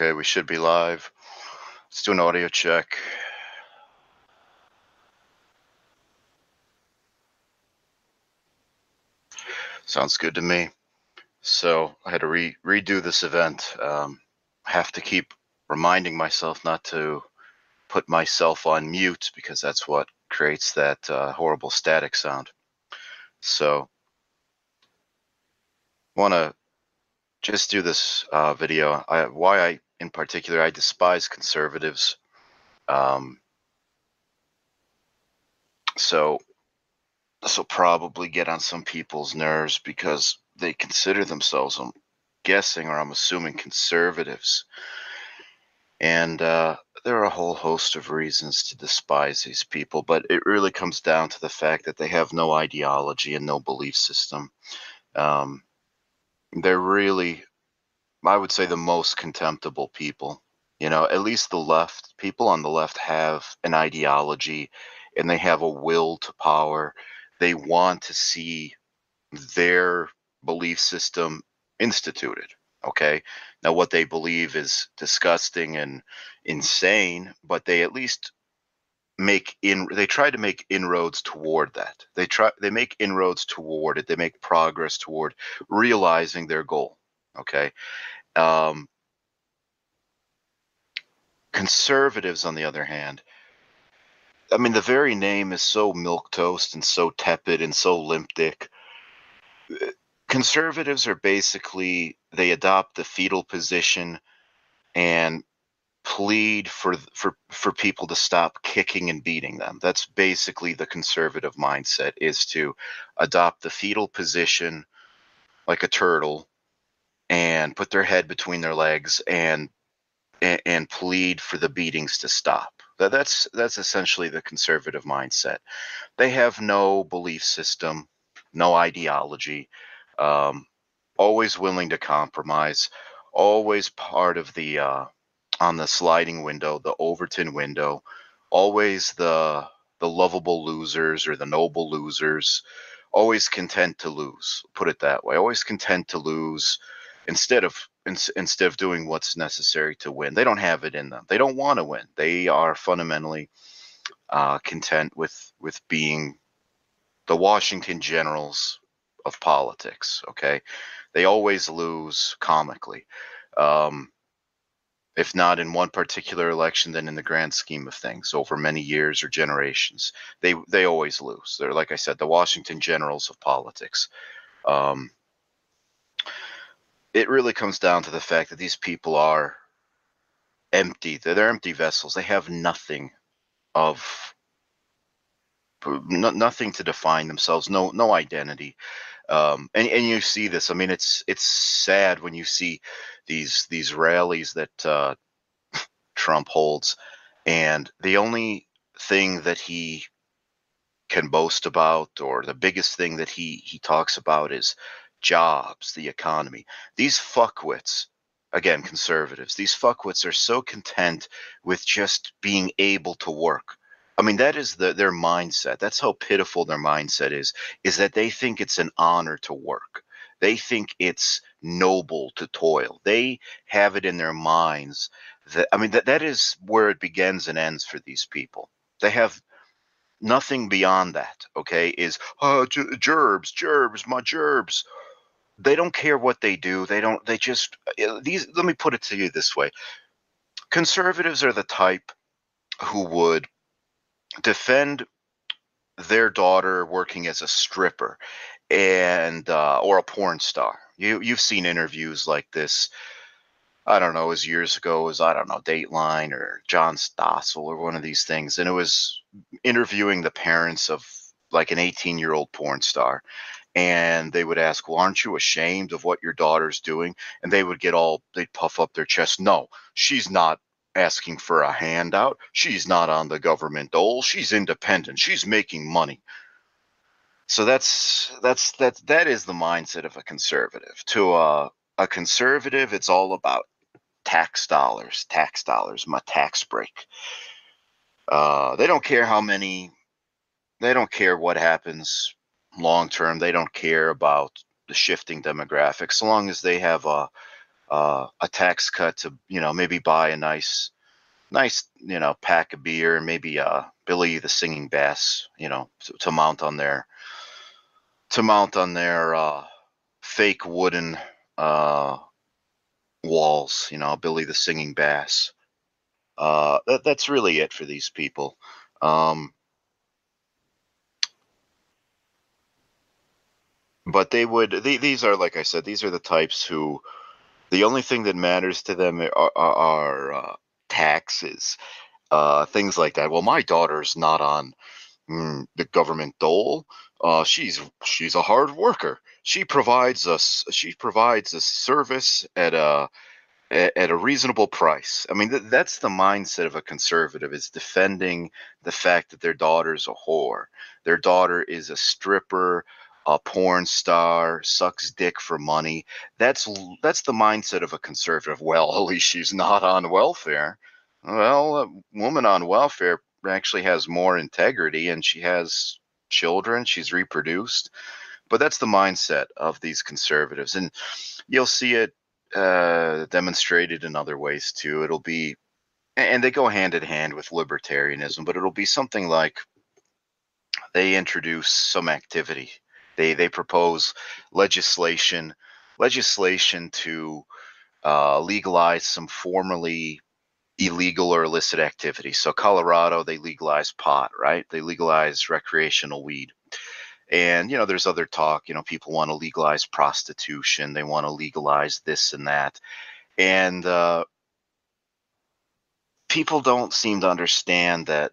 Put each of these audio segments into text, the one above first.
Okay, we should be live. Let's do an audio check. Sounds good to me. So I had to re- redo this event. Um, I have to keep reminding myself not to put myself on mute because that's what creates that uh, horrible static sound. So, want to just do this uh, video. I, why I, in particular, I despise conservatives. Um, so this will probably get on some people's nerves because they consider themselves, I'm guessing, or I'm assuming, conservatives. And uh, there are a whole host of reasons to despise these people, but it really comes down to the fact that they have no ideology and no belief system. Um, they're really, I would say, the most contemptible people. You know, at least the left, people on the left have an ideology and they have a will to power. They want to see their belief system instituted. Okay. Now, what they believe is disgusting and insane, but they at least make in they try to make inroads toward that they try they make inroads toward it they make progress toward realizing their goal okay um conservatives on the other hand i mean the very name is so milk toast and so tepid and so limp dick conservatives are basically they adopt the fetal position and plead for for for people to stop kicking and beating them. That's basically the conservative mindset is to adopt the fetal position like a turtle and put their head between their legs and and, plead for the beatings to stop. That, that's that's essentially the conservative mindset. They have no belief system, no ideology um, always willing to compromise, always part of the uh, on the sliding window, the Overton window, always the the lovable losers or the noble losers, always content to lose. Put it that way, always content to lose instead of in, instead of doing what's necessary to win. They don't have it in them. They don't want to win. They are fundamentally uh, content with with being the Washington Generals of politics. Okay, they always lose comically, um, if not in one particular election, then in the grand scheme of things over many years or generations. They they always lose. They're like I said, the Washington Generals of politics. Um, it really comes down to the fact that these people are empty. They're, they're empty vessels. They have nothing of no, nothing to define themselves. No no identity um, and and you see this. I mean, it's it's sad when you see these these rallies that uh, Trump holds, and the only thing that he can boast about, or the biggest thing that he he talks about, is jobs, the economy. These fuckwits, again, conservatives. These fuckwits are so content with just being able to work I mean, that is the, their mindset. That's how pitiful their mindset is, is that they think it's an honor to work. They think it's noble to toil. They have it in their minds that, I mean, that, that is where it begins and ends for these people. They have nothing beyond that, okay, is, uh, gerbs, gerbs, my gerbs. They don't care what they do. They don't, they just, uh, these, let me put it to you this way. Conservatives are the type who would defend their daughter working as a stripper and uh, or a porn star. You you've seen interviews like this. I don't know, as years ago as I don't know Dateline or John Stossel or one of these things, and it was interviewing the parents of like an 18 year old porn star, and they would ask, "Well, aren't you ashamed of what your daughter's doing?" And they would get all they'd puff up their chest. No, she's not asking for a handout. She's not on the government dole. She's independent. She's making money. So that's that's that that is the mindset of a conservative. To a a conservative, it's all about tax dollars, tax dollars, my tax break. Uh, they don't care how many. They don't care what happens long term. They don't care about the shifting demographics, so long as they have a uh, a tax cut to you know maybe buy a nice nice you know pack of beer maybe uh billy the singing bass you know to, to mount on their to mount on their uh fake wooden uh walls you know billy the singing bass uh that, that's really it for these people um but they would they, these are like i said these are the types who the only thing that matters to them are, are, are uh, taxes uh, things like that well my daughter's not on mm, the government dole uh, she's she's a hard worker she provides us she provides a service at a at a reasonable price. I mean, th- that's the mindset of a conservative is defending the fact that their daughter's a whore. Their daughter is a stripper, a porn star, sucks dick for money. That's that's the mindset of a conservative. Well, at least she's not on welfare. Well, a woman on welfare actually has more integrity and she has children, she's reproduced. But that's the mindset of these conservatives. And you'll see it uh, demonstrated in other ways too. It'll be, and they go hand in hand with libertarianism, but it'll be something like they introduce some activity they they propose legislation legislation to uh, legalize some formerly illegal or illicit activity. So Colorado, they legalize pot, right? They legalize recreational weed. And you know, there's other talk. You know, people want to legalize prostitution. They want to legalize this and that. And uh, people don't seem to understand that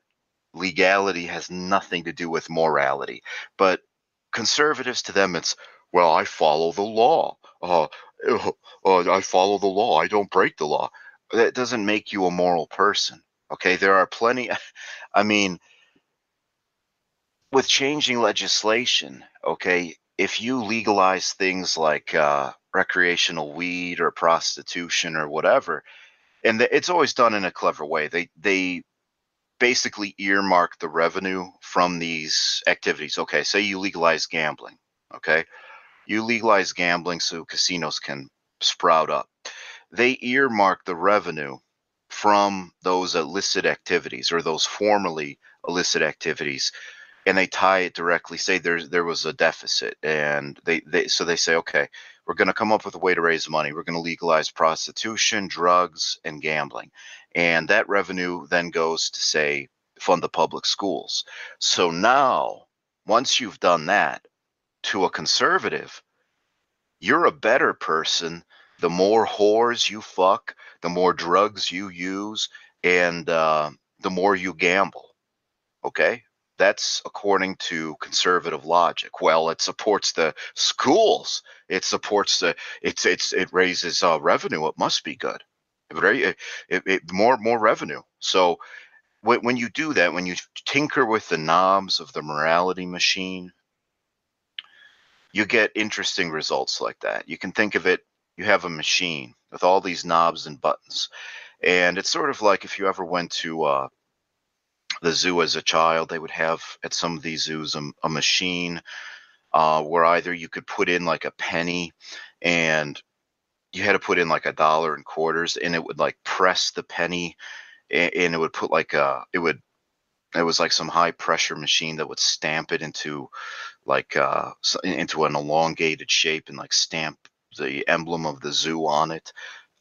legality has nothing to do with morality. But conservatives to them it's well i follow the law. Uh, uh, i follow the law. I don't break the law. That doesn't make you a moral person okay? There are plenty i mean with changing legislation okay if you legalize things like uh, recreational weed or prostitution or whatever and it's always done in a clever way. They they basically earmark the revenue from these activities. Okay, say you legalize gambling. Okay, you legalize gambling so casinos can sprout up. They earmark the revenue from those illicit activities or those formerly illicit activities and they tie it directly say there's there was a deficit and they, they so they say okay we're going to come up with a way to raise money we're going to legalize prostitution drugs and gambling and that revenue then goes to say fund the public schools so now once you've done that to a conservative you're a better person the more whores you fuck the more drugs you use and uh, the more you gamble okay that's according to conservative logic. Well, it supports the schools. It supports the. It's it's it raises uh, revenue. It must be good. It, it, it, more more revenue. So when when you do that, when you tinker with the knobs of the morality machine, you get interesting results like that. You can think of it. You have a machine with all these knobs and buttons, and it's sort of like if you ever went to uh, the zoo as a child. They would have at some of these zoos a, a machine uh, where either you could put in like a penny and you had to put in like a dollar and quarters and it would like press the penny and, and it would put like a it would it was like some high pressure machine that would stamp it into like uh into an elongated shape and like stamp the emblem of the zoo on it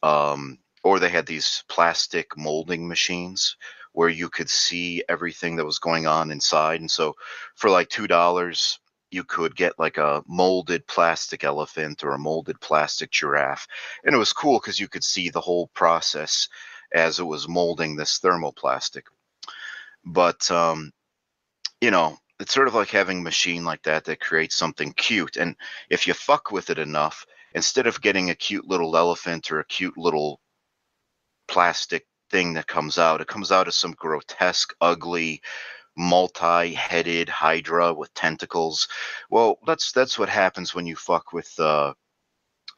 um or they had these plastic molding machines where you could see everything that was going on inside. And so for like $2, you could get like a molded plastic elephant or a molded plastic giraffe. And it was cool because you could see the whole process as it was molding this thermoplastic. But, um, you know, it's sort of like having a machine like that that creates something cute. And if you fuck with it enough, instead of getting a cute little elephant or a cute little plastic thing that comes out. It comes out as some grotesque, ugly, multi-headed hydra with tentacles. Well, that's that's what happens when you fuck with uh,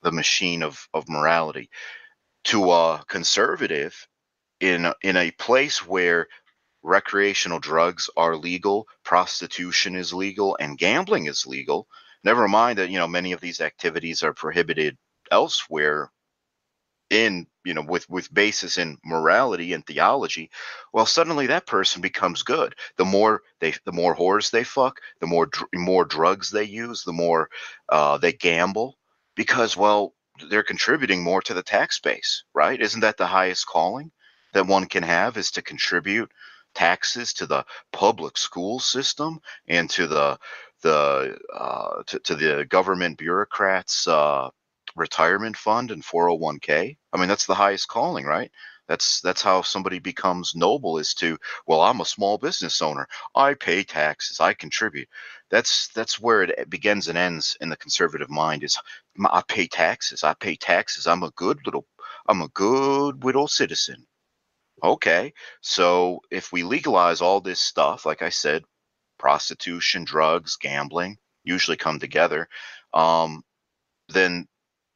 the machine of of morality. To a conservative, in in a place where recreational drugs are legal, prostitution is legal, and gambling is legal. Never mind that you know many of these activities are prohibited elsewhere in you know with with basis in morality and theology well suddenly that person becomes good. The more they the more whores they fuck the more dr- more drugs they use the more uh, they gamble because well they're contributing more to the tax base right? Isn't that the highest calling that one can have is to contribute taxes to the public school system and to the the uh, to, to the government bureaucrats uh, retirement fund and 401k. I mean, that's the highest calling, right? That's that's how somebody becomes noble is to, well, I'm a small business owner. I pay taxes, I contribute. That's that's where it begins and ends in the conservative mind is I pay taxes. I pay taxes. I'm a good little I'm a good little citizen. Okay. So if we legalize all this stuff, like I said, prostitution, drugs, gambling usually come together, um, then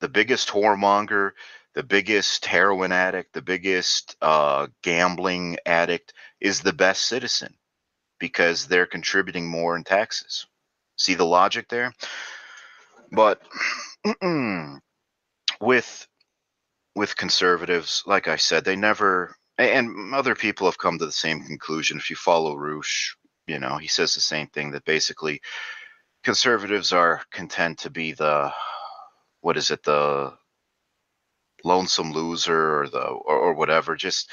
the biggest whoremonger, the biggest heroin addict, the biggest uh, gambling addict is the best citizen because they're contributing more in taxes. See the logic there? But with with conservatives, like I said, they never and other people have come to the same conclusion. If you follow Roosh, you know, he says the same thing that basically conservatives are content to be the what is it the lonesome loser or the or, or whatever just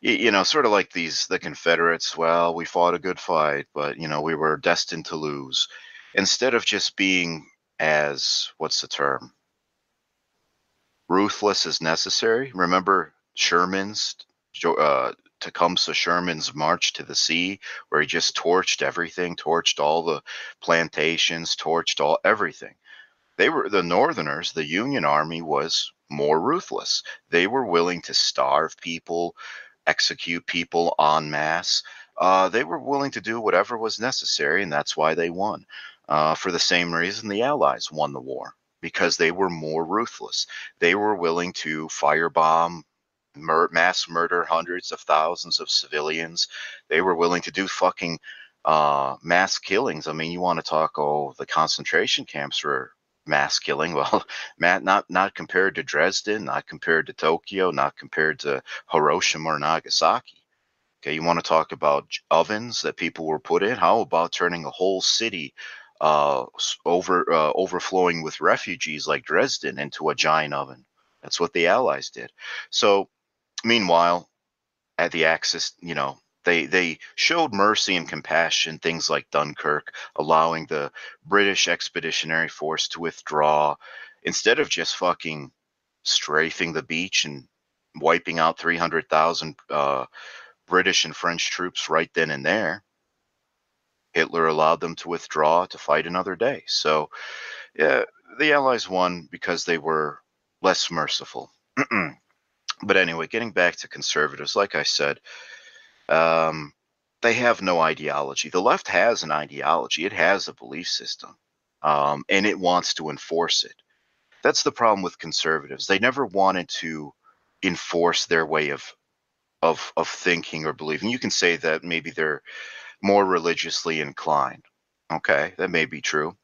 you know sort of like these the confederates well we fought a good fight but you know we were destined to lose. Instead of just being as what's the term? Ruthless as necessary. Remember sherman's uh, Tecumseh Sherman's march to the sea, where he just torched everything, torched all the plantations, torched all everything. They were the Northerners, the Union Army was more ruthless. They were willing to starve people, execute people en masse. Uh, they were willing to do whatever was necessary, and that's why they won. Uh, for the same reason, the Allies won the war because they were more ruthless. They were willing to firebomb, mur- mass murder hundreds of thousands of civilians. They were willing to do fucking uh, mass killings. I mean, you want to talk? Oh, the concentration camps were mass killing. Well, Matt, not not compared to Dresden, not compared to Tokyo, not compared to Hiroshima or Nagasaki. Okay, you want to talk about ovens that people were put in? How about turning a whole city uh, over uh, overflowing with refugees like Dresden into a giant oven? That's what the Allies did. So, meanwhile, at the Axis, you know, they they showed mercy and compassion, things like Dunkirk, allowing the British Expeditionary Force to withdraw instead of just fucking strafing the beach and wiping out 300,000 uh, British and French troops right then and there. Hitler allowed them to withdraw to fight another day. So, yeah, the Allies won because they were less merciful. but anyway, getting back to conservatives, like I said, um, they have no ideology. The left has an ideology, it has a belief system, um, and it wants to enforce it. That's the problem with conservatives. They never wanted to enforce their way of of of thinking or believing. You can say that maybe they're more religiously inclined. Okay, that may be true,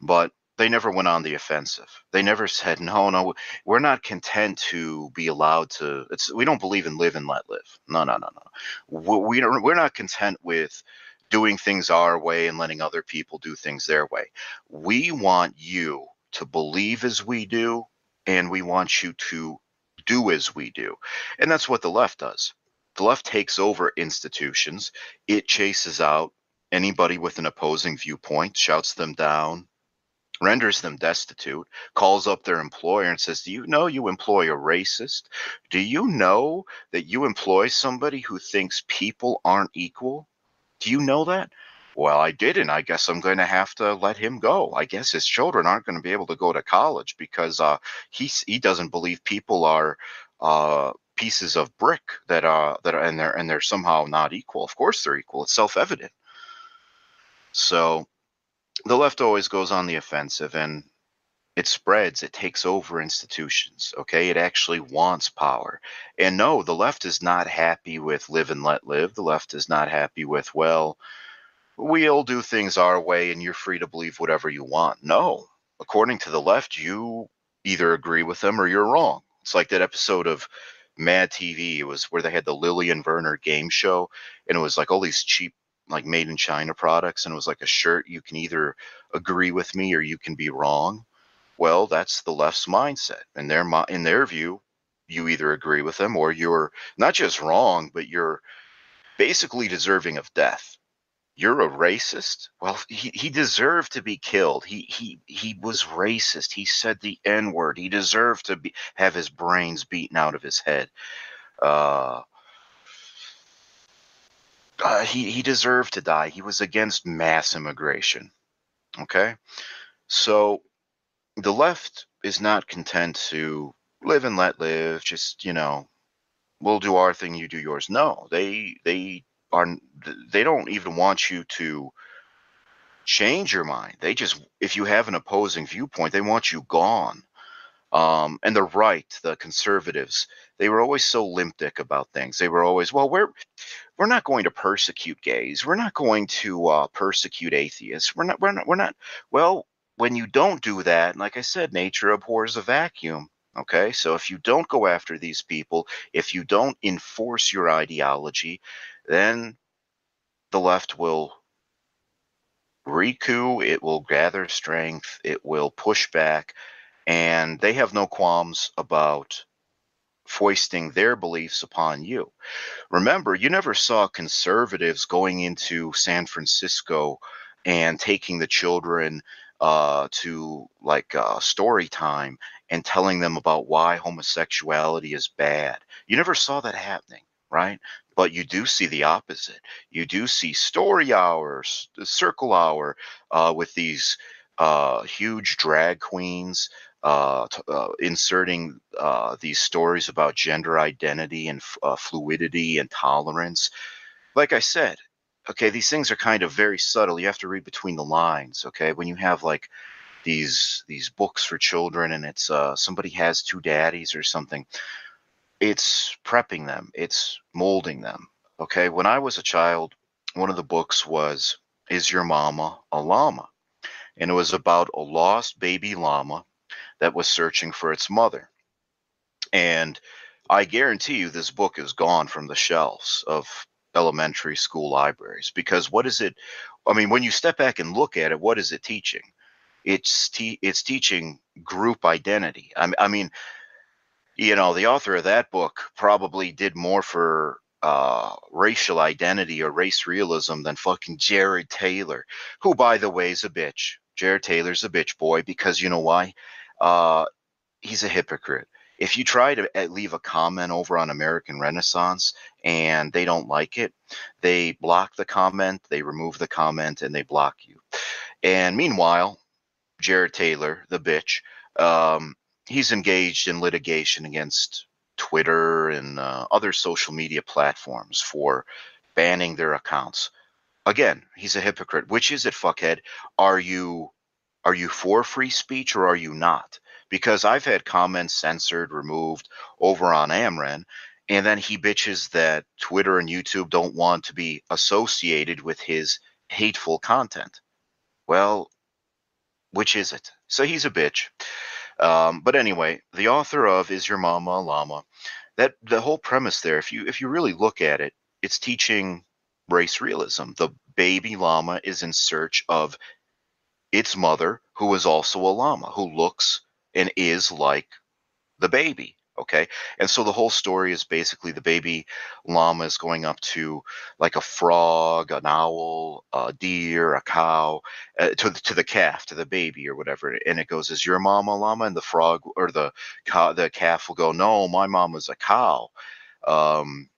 but they never went on the offensive. They never said, "No, no, we're not content to be allowed to." It's we don't believe in live and let live. No, no, no, no. We don't, we're not content with doing things our way and letting other people do things their way. We want you to believe as we do, and we want you to do as we do, and that's what the left does. The left takes over institutions. It chases out anybody with an opposing viewpoint, shouts them down, renders them destitute, calls up their employer and says, Do you know you employ a racist? Do you know that you employ somebody who thinks people aren't equal? Do you know that? Well, I didn't. I guess I'm going to have to let him go. I guess his children aren't going to be able to go to college because uh, he he doesn't believe people are uh, pieces of brick that uh that are and they're and they're somehow not equal. Of course, they're equal. It's self evident. So the left always goes on the offensive and it spreads, it takes over institutions. Okay. It actually wants power. And no, the left is not happy with live and let live. The left is not happy with, well, we'll do things our way and you're free to believe whatever you want. No. According to the left, you either agree with them or you're wrong. It's like that episode of Mad TV. It was where they had the Lillian Werner game show, and it was like all these cheap, like made in China products, and it was like a shirt. You can either agree with me or you can be wrong. Well, that's the left's mindset. In their in their view, you either agree with them or you're not just wrong, but you're basically deserving of death. You're a racist. Well, he, he deserved to be killed. He he he was racist. He said the N word. He deserved to be have his brains beaten out of his head. Uh, uh, he he deserved to die. He was against mass immigration. Okay, so the left is not content to live and let live. Just you know, we'll do our thing, you do yours. No, they they are they don't even want you to change your mind. They just if you have an opposing viewpoint, they want you gone. Um, and the right, the conservatives, they were always so limpdick about things. They were always, well, we're we're not going to persecute gays. We're not going to uh, persecute atheists. We're not. We're not. We're not. Well, when you don't do that, like I said, nature abhors a vacuum. Okay, so if you don't go after these people, if you don't enforce your ideology, then the left will recoup, it will gather strength, it will push back, and they have no qualms about foisting their beliefs upon you. Remember, you never saw conservatives going into San Francisco and taking the children uh, to like uh, story time and telling them about why homosexuality is bad. You never saw that happening, right? But you do see the opposite. You do see story hours, circle hour uh, with these uh, huge drag queens uh, uh, inserting uh, these stories about gender identity and uh, fluidity and tolerance. Like I said, okay, these things are kind of very subtle. You have to read between the lines. Okay, when you have like these these books for children and it's uh, somebody has two daddies or something, it's prepping them. It's molding them. Okay, when I was a child, one of the books was "Is Your Mama a Llama?" and it was about a lost baby llama that was searching for its mother. And I guarantee you, this book is gone from the shelves of elementary school libraries because what is it i mean when you step back and look at it what is it teaching? It's te- it's teaching group identity. I, I mean you know the author of that book probably did more for uh, racial identity or race realism than fucking jared taylor who by the way is a bitch. Jared taylor's a bitch boy because you know why uh, he's a hypocrite if you try to eh, leave a comment over on American Renaissance and they don't like it, they block the comment, they remove the comment, and they block you. And meanwhile, Jared Taylor, the bitch, um, he's engaged in litigation against Twitter and uh, other social media platforms for banning their accounts. Again, he's a hypocrite. Which is it, fuckhead? Are you are you for free speech or are you not? because I've had comments censored, removed over on Amren, and then he bitches that Twitter and YouTube don't want to be associated with his hateful content. Well, which is it? So he's a bitch. Um, but anyway, the author of "Is Your Mama a Llama?" That the whole premise there, if you if you really look at it, it's teaching race realism. The baby llama is in search of its mother, who is also a llama, who looks and is like the baby. Okay. And so the whole story is basically the baby llama is going up to like a frog, an owl, a deer, a cow, uh, to, the, to the calf, to the baby or whatever. And it goes, Is your mama a llama? And the frog or the cow, the calf will go, No, my mama's a cow. Um,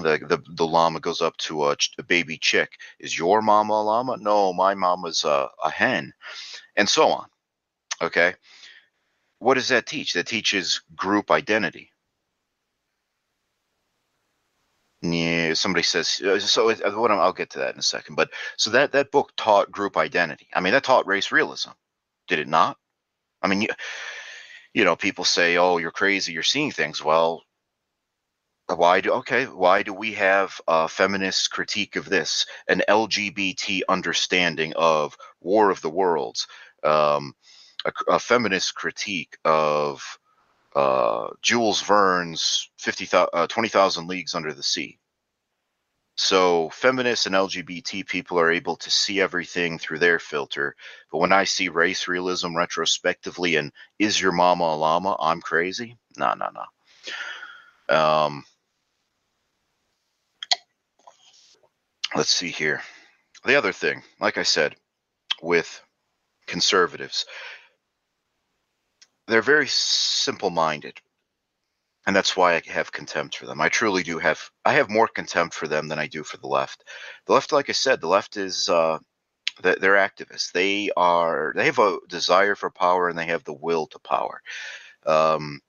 the, the the llama goes up to a, a, baby chick. Is your mama a llama? No, my mama's a, a hen, and so on. Okay, what does that teach? That teaches group identity. Yeah, somebody says uh, so. Uh, what I'll get to that in a second. But so that that book taught group identity. I mean, that taught race realism. Did it not? I mean, you, you know, people say, "Oh, you're crazy. You're seeing things." Well, why do okay? Why do we have a feminist critique of this, an LGBT understanding of War of the Worlds? Um, a, a feminist critique of uh, Jules Verne's 50, uh, 20,000 Leagues Under the Sea. So feminists and LGBT people are able to see everything through their filter. But when I see race realism retrospectively and is your mama a llama, I'm crazy. No, no, no. Um, let's see here. The other thing, like I said, with conservatives, they're very simple minded and that's why I have contempt for them. I truly do have. I have more contempt for them than I do for the left. The left, like I said, the left is uh, they're activists. They are. They have a desire for power and they have the will to power. Um,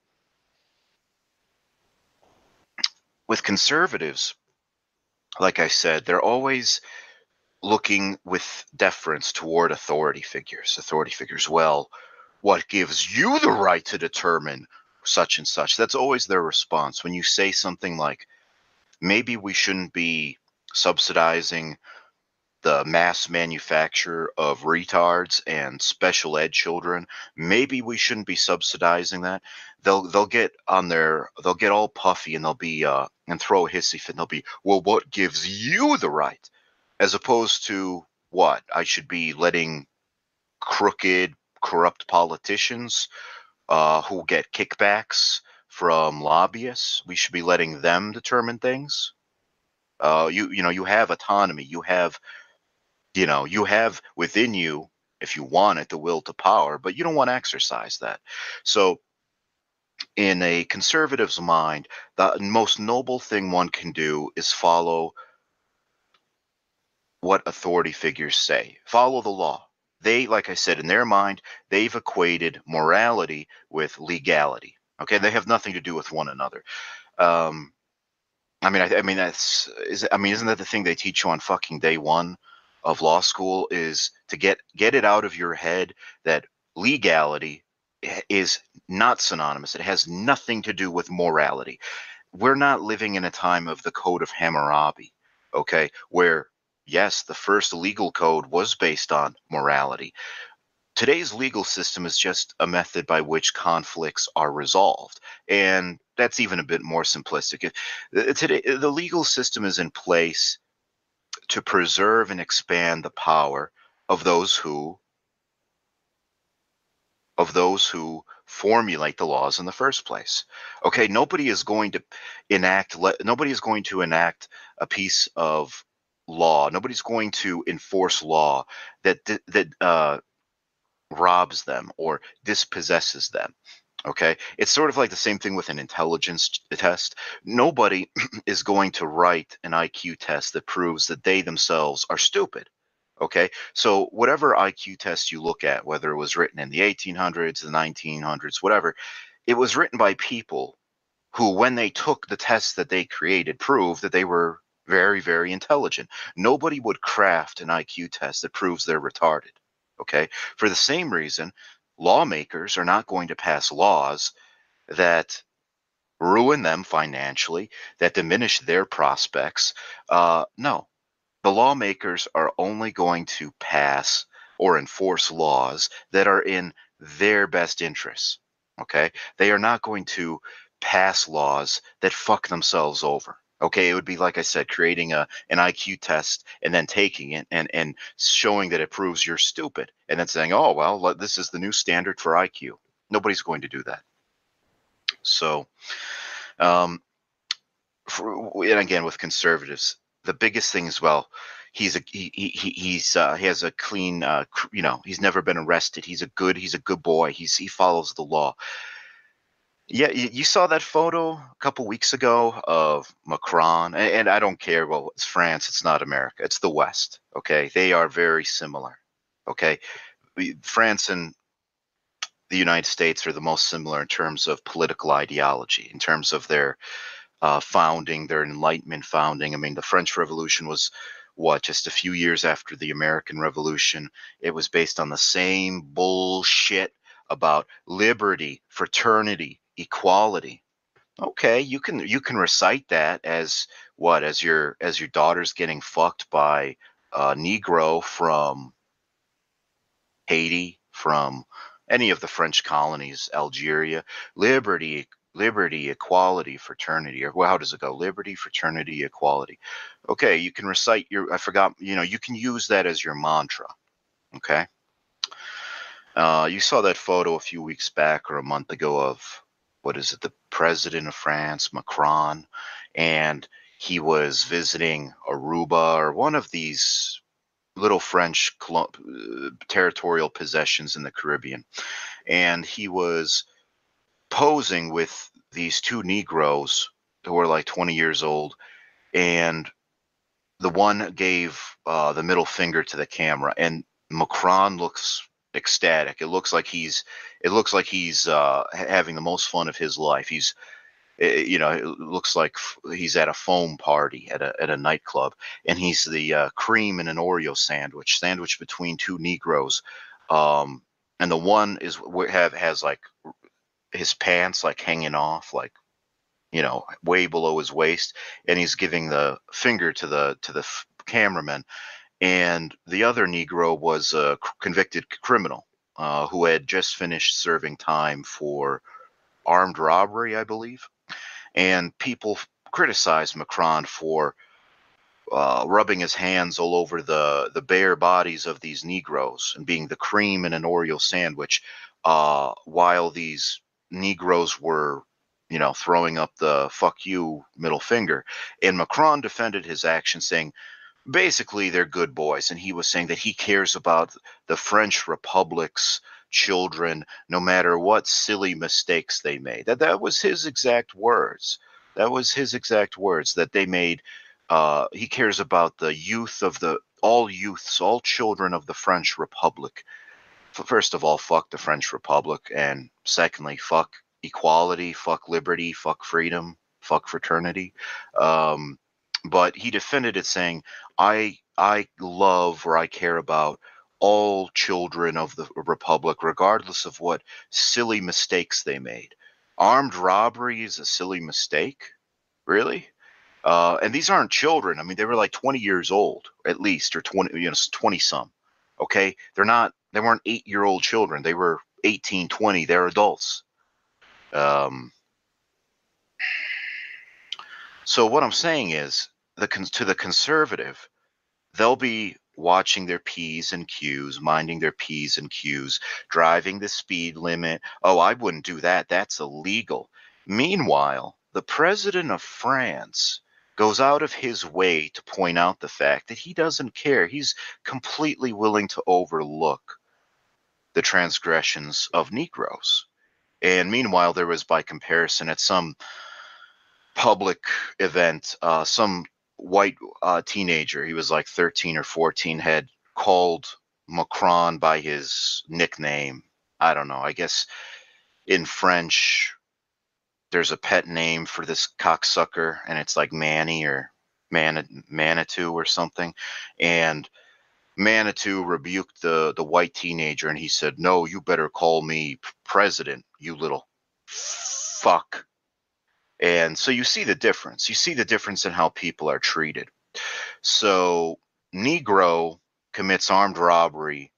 with conservatives, like I said, they're always looking with deference toward authority figures. Authority figures. Well, what gives you the right to determine such and such. That's always their response. When you say something like, maybe we shouldn't be subsidizing the mass manufacture of retards and special ed children, maybe we shouldn't be subsidizing that. They'll they'll get on their they'll get all puffy and they'll be uh and throw a hissy fit and they'll be, well, what gives you the right? As opposed to what? I should be letting crooked, corrupt politicians uh, who get kickbacks from lobbyists. We should be letting them determine things. Uh, you you know you have autonomy. You have you know you have within you if you want it the will to power, but you don't want to exercise that. So in a conservative's mind, the most noble thing one can do is follow what authority figures say. Follow the law they, like I said, in their mind, they've equated morality with legality. Okay, they have nothing to do with one another. Um, I mean, I, I, mean that's is. I mean, isn't that the thing they teach you on fucking day one of law school? Is to get get it out of your head that legality is not synonymous. It has nothing to do with morality. We're not living in a time of the Code of Hammurabi, okay, where yes, the first legal code was based on morality. Today's legal system is just a method by which conflicts are resolved. And that's even a bit more simplistic. Today, the legal system is in place to preserve and expand the power of those who of those who formulate the laws in the first place. Okay, nobody is going to enact nobody is going to enact a piece of law. Nobody's going to enforce law that that uh, robs them or dispossesses them. Okay, it's sort of like the same thing with an intelligence test. Nobody is going to write an IQ test that proves that they themselves are stupid. Okay, so whatever IQ test you look at, whether it was written in the 1800s, the 1900s, whatever, it was written by people who, when they took the test that they created, proved that they were very, very intelligent. Nobody would craft an IQ test that proves they're retarded. Okay. For the same reason, lawmakers are not going to pass laws that ruin them financially, that diminish their prospects. Uh, no. The lawmakers are only going to pass or enforce laws that are in their best interests. Okay. They are not going to pass laws that fuck themselves over. Okay, it would be like I said, creating a an IQ test and then taking it and and showing that it proves you're stupid, and then saying, "Oh well, this is the new standard for IQ." Nobody's going to do that. So, um, for, and again with conservatives, the biggest thing as well, he's a he, he he's uh, he has a clean, uh, you know, he's never been arrested. He's a good he's a good boy. He's he follows the law. Yeah, you, saw that photo a couple weeks ago of Macron, and, I don't care. Well, it's France. It's not America. It's the West. Okay, they are very similar. Okay, France and the United States are the most similar in terms of political ideology, in terms of their uh, founding, their Enlightenment founding. I mean, the French Revolution was what just a few years after the American Revolution. It was based on the same bullshit about liberty, fraternity, equality. Okay, you can you can recite that as what as your as your daughter's getting fucked by a Negro from Haiti, from any of the French colonies, Algeria, liberty, liberty, equality, fraternity, or well, how does it go? Liberty, fraternity, equality. Okay, you can recite your, I forgot, you know, you can use that as your mantra. Okay. Uh, you saw that photo a few weeks back or a month ago of what is it, the president of France, Macron, and he was visiting Aruba or one of these little French uh, territorial possessions in the Caribbean. And he was posing with these two Negroes who were like 20 years old. And the one gave uh, the middle finger to the camera. And Macron looks ecstatic. It looks like he's it looks like he's uh, having the most fun of his life. He's it, eh, you know, it looks like he's at a foam party at a at a nightclub, and he's the uh, cream in an Oreo sandwich, sandwich between two Negroes, um, and the one is have has like his pants like hanging off, like you know, way below his waist, and he's giving the finger to the to the cameraman, and the other Negro was a convicted criminal uh, who had just finished serving time for armed robbery, I believe and people criticized Macron for uh, rubbing his hands all over the the bare bodies of these Negroes and being the cream in an Oreo sandwich, uh, while these Negroes were, you know, throwing up the "fuck you" middle finger. And Macron defended his action, saying basically they're good boys, and he was saying that he cares about the French Republic's children no matter what silly mistakes they made. That that was his exact words. That was his exact words that they made. Uh, he cares about the youth of the all youths, all children of the French Republic. First of all, fuck the French Republic, and secondly, fuck equality, fuck liberty, fuck freedom, fuck fraternity. Um, but he defended it, saying, "I I love or I care about all children of the republic, regardless of what silly mistakes they made. Armed robbery is a silly mistake, really. Uh, and these aren't children. I mean, they were like 20 years old, at least, or 20, you know, 20 some. Okay, they're not. They weren't eight year old children. They were 18, 20. They're adults. Um, so what I'm saying is, the to the conservative, they'll be watching their P's and Q's, minding their P's and Q's, driving the speed limit. Oh, I wouldn't do that. That's illegal. Meanwhile, the president of France goes out of his way to point out the fact that he doesn't care. He's completely willing to overlook the transgressions of Negroes. And meanwhile, there was, by comparison, at some public event, uh, some white uh, teenager. He was like 13 or 14. Had called Macron by his nickname. I don't know. I guess in French, there's a pet name for this cocksucker, and it's like Manny or Man- Manitou or something. And Manitou rebuked the the white teenager, and he said, "No, you better call me president, you little fuck." And so you see the difference. You see the difference in how people are treated. So Negro commits armed robbery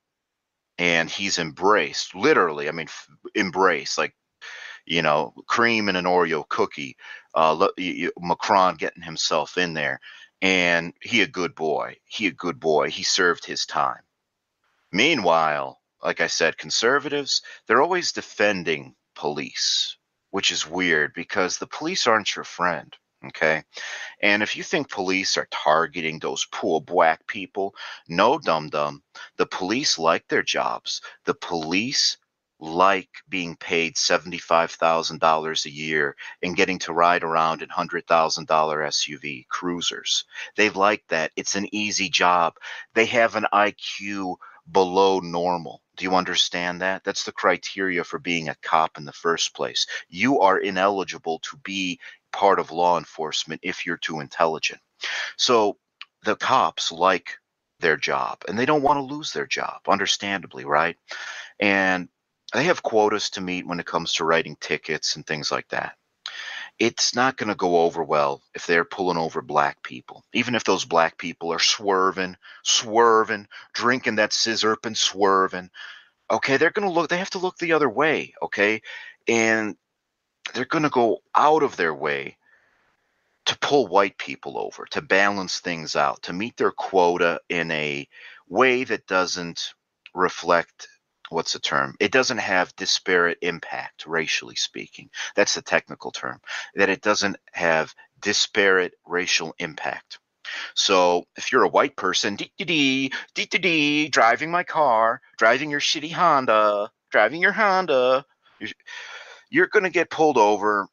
and he's embraced, literally. I mean, f- embraced, like, you know, cream in an Oreo cookie. Uh, Macron getting himself in there. And he a good boy. He a good boy. He served his time. Meanwhile, like I said, conservatives, they're always defending police which is weird because the police aren't your friend. Okay. And if you think police are targeting those poor black people, no, dum dum. The police like their jobs. The police like being paid $75,000 a year and getting to ride around in $100,000 SUV cruisers. They like that. It's an easy job. They have an IQ below normal. Do you understand that? That's the criteria for being a cop in the first place. You are ineligible to be part of law enforcement if you're too intelligent. So the cops like their job and they don't want to lose their job, understandably, right? And they have quotas to meet when it comes to writing tickets and things like that it's not going to go over well if they're pulling over black people. Even if those black people are swerving, swerving, drinking that scissor and swerving. okay, they're going to look, they have to look the other way, okay? And they're going to go out of their way to pull white people over, to balance things out, to meet their quota in a way that doesn't reflect what's the term? It doesn't have disparate impact, racially speaking. That's the technical term. That it doesn't have disparate racial impact. So if you're a white person, driving my car, driving your shitty Honda, driving your Honda, you're, you're going to get pulled over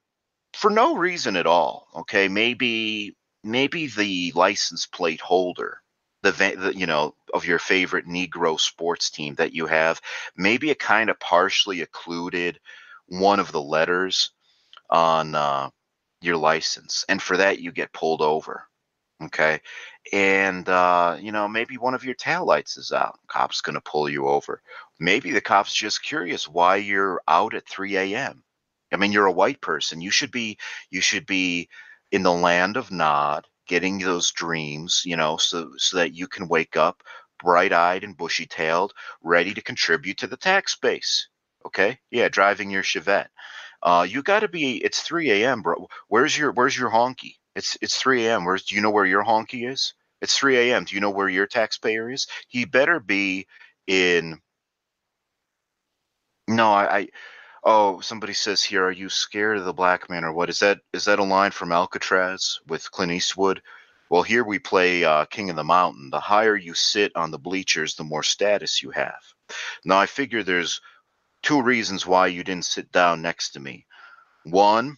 for no reason at all. Okay, maybe maybe the license plate holder, the, the you know of your favorite Negro sports team that you have, maybe it kind of partially occluded one of the letters on uh, your license, and for that you get pulled over. Okay, and uh, you know maybe one of your tail lights is out. Cop's gonna pull you over. Maybe the cop's just curious why you're out at 3 a.m. I mean, you're a white person. You should be you should be in the land of Nod, getting those dreams, you know, so so that you can wake up bright-eyed and bushy-tailed, ready to contribute to the tax base. Okay? Yeah, driving your Chevette. Uh, you got to be. It's 3 a.m., bro. Where's your Where's your honky? It's it's 3 a.m. Where's Do you know where your honky is? It's 3 a.m. Do you know where your taxpayer is? He better be in. No, I, I Oh, somebody says here, are you scared of the black man or what? Is that is that a line from Alcatraz with Clint Eastwood? Well, here we play uh, King of the Mountain. The higher you sit on the bleachers, the more status you have. Now, I figure there's two reasons why you didn't sit down next to me. One,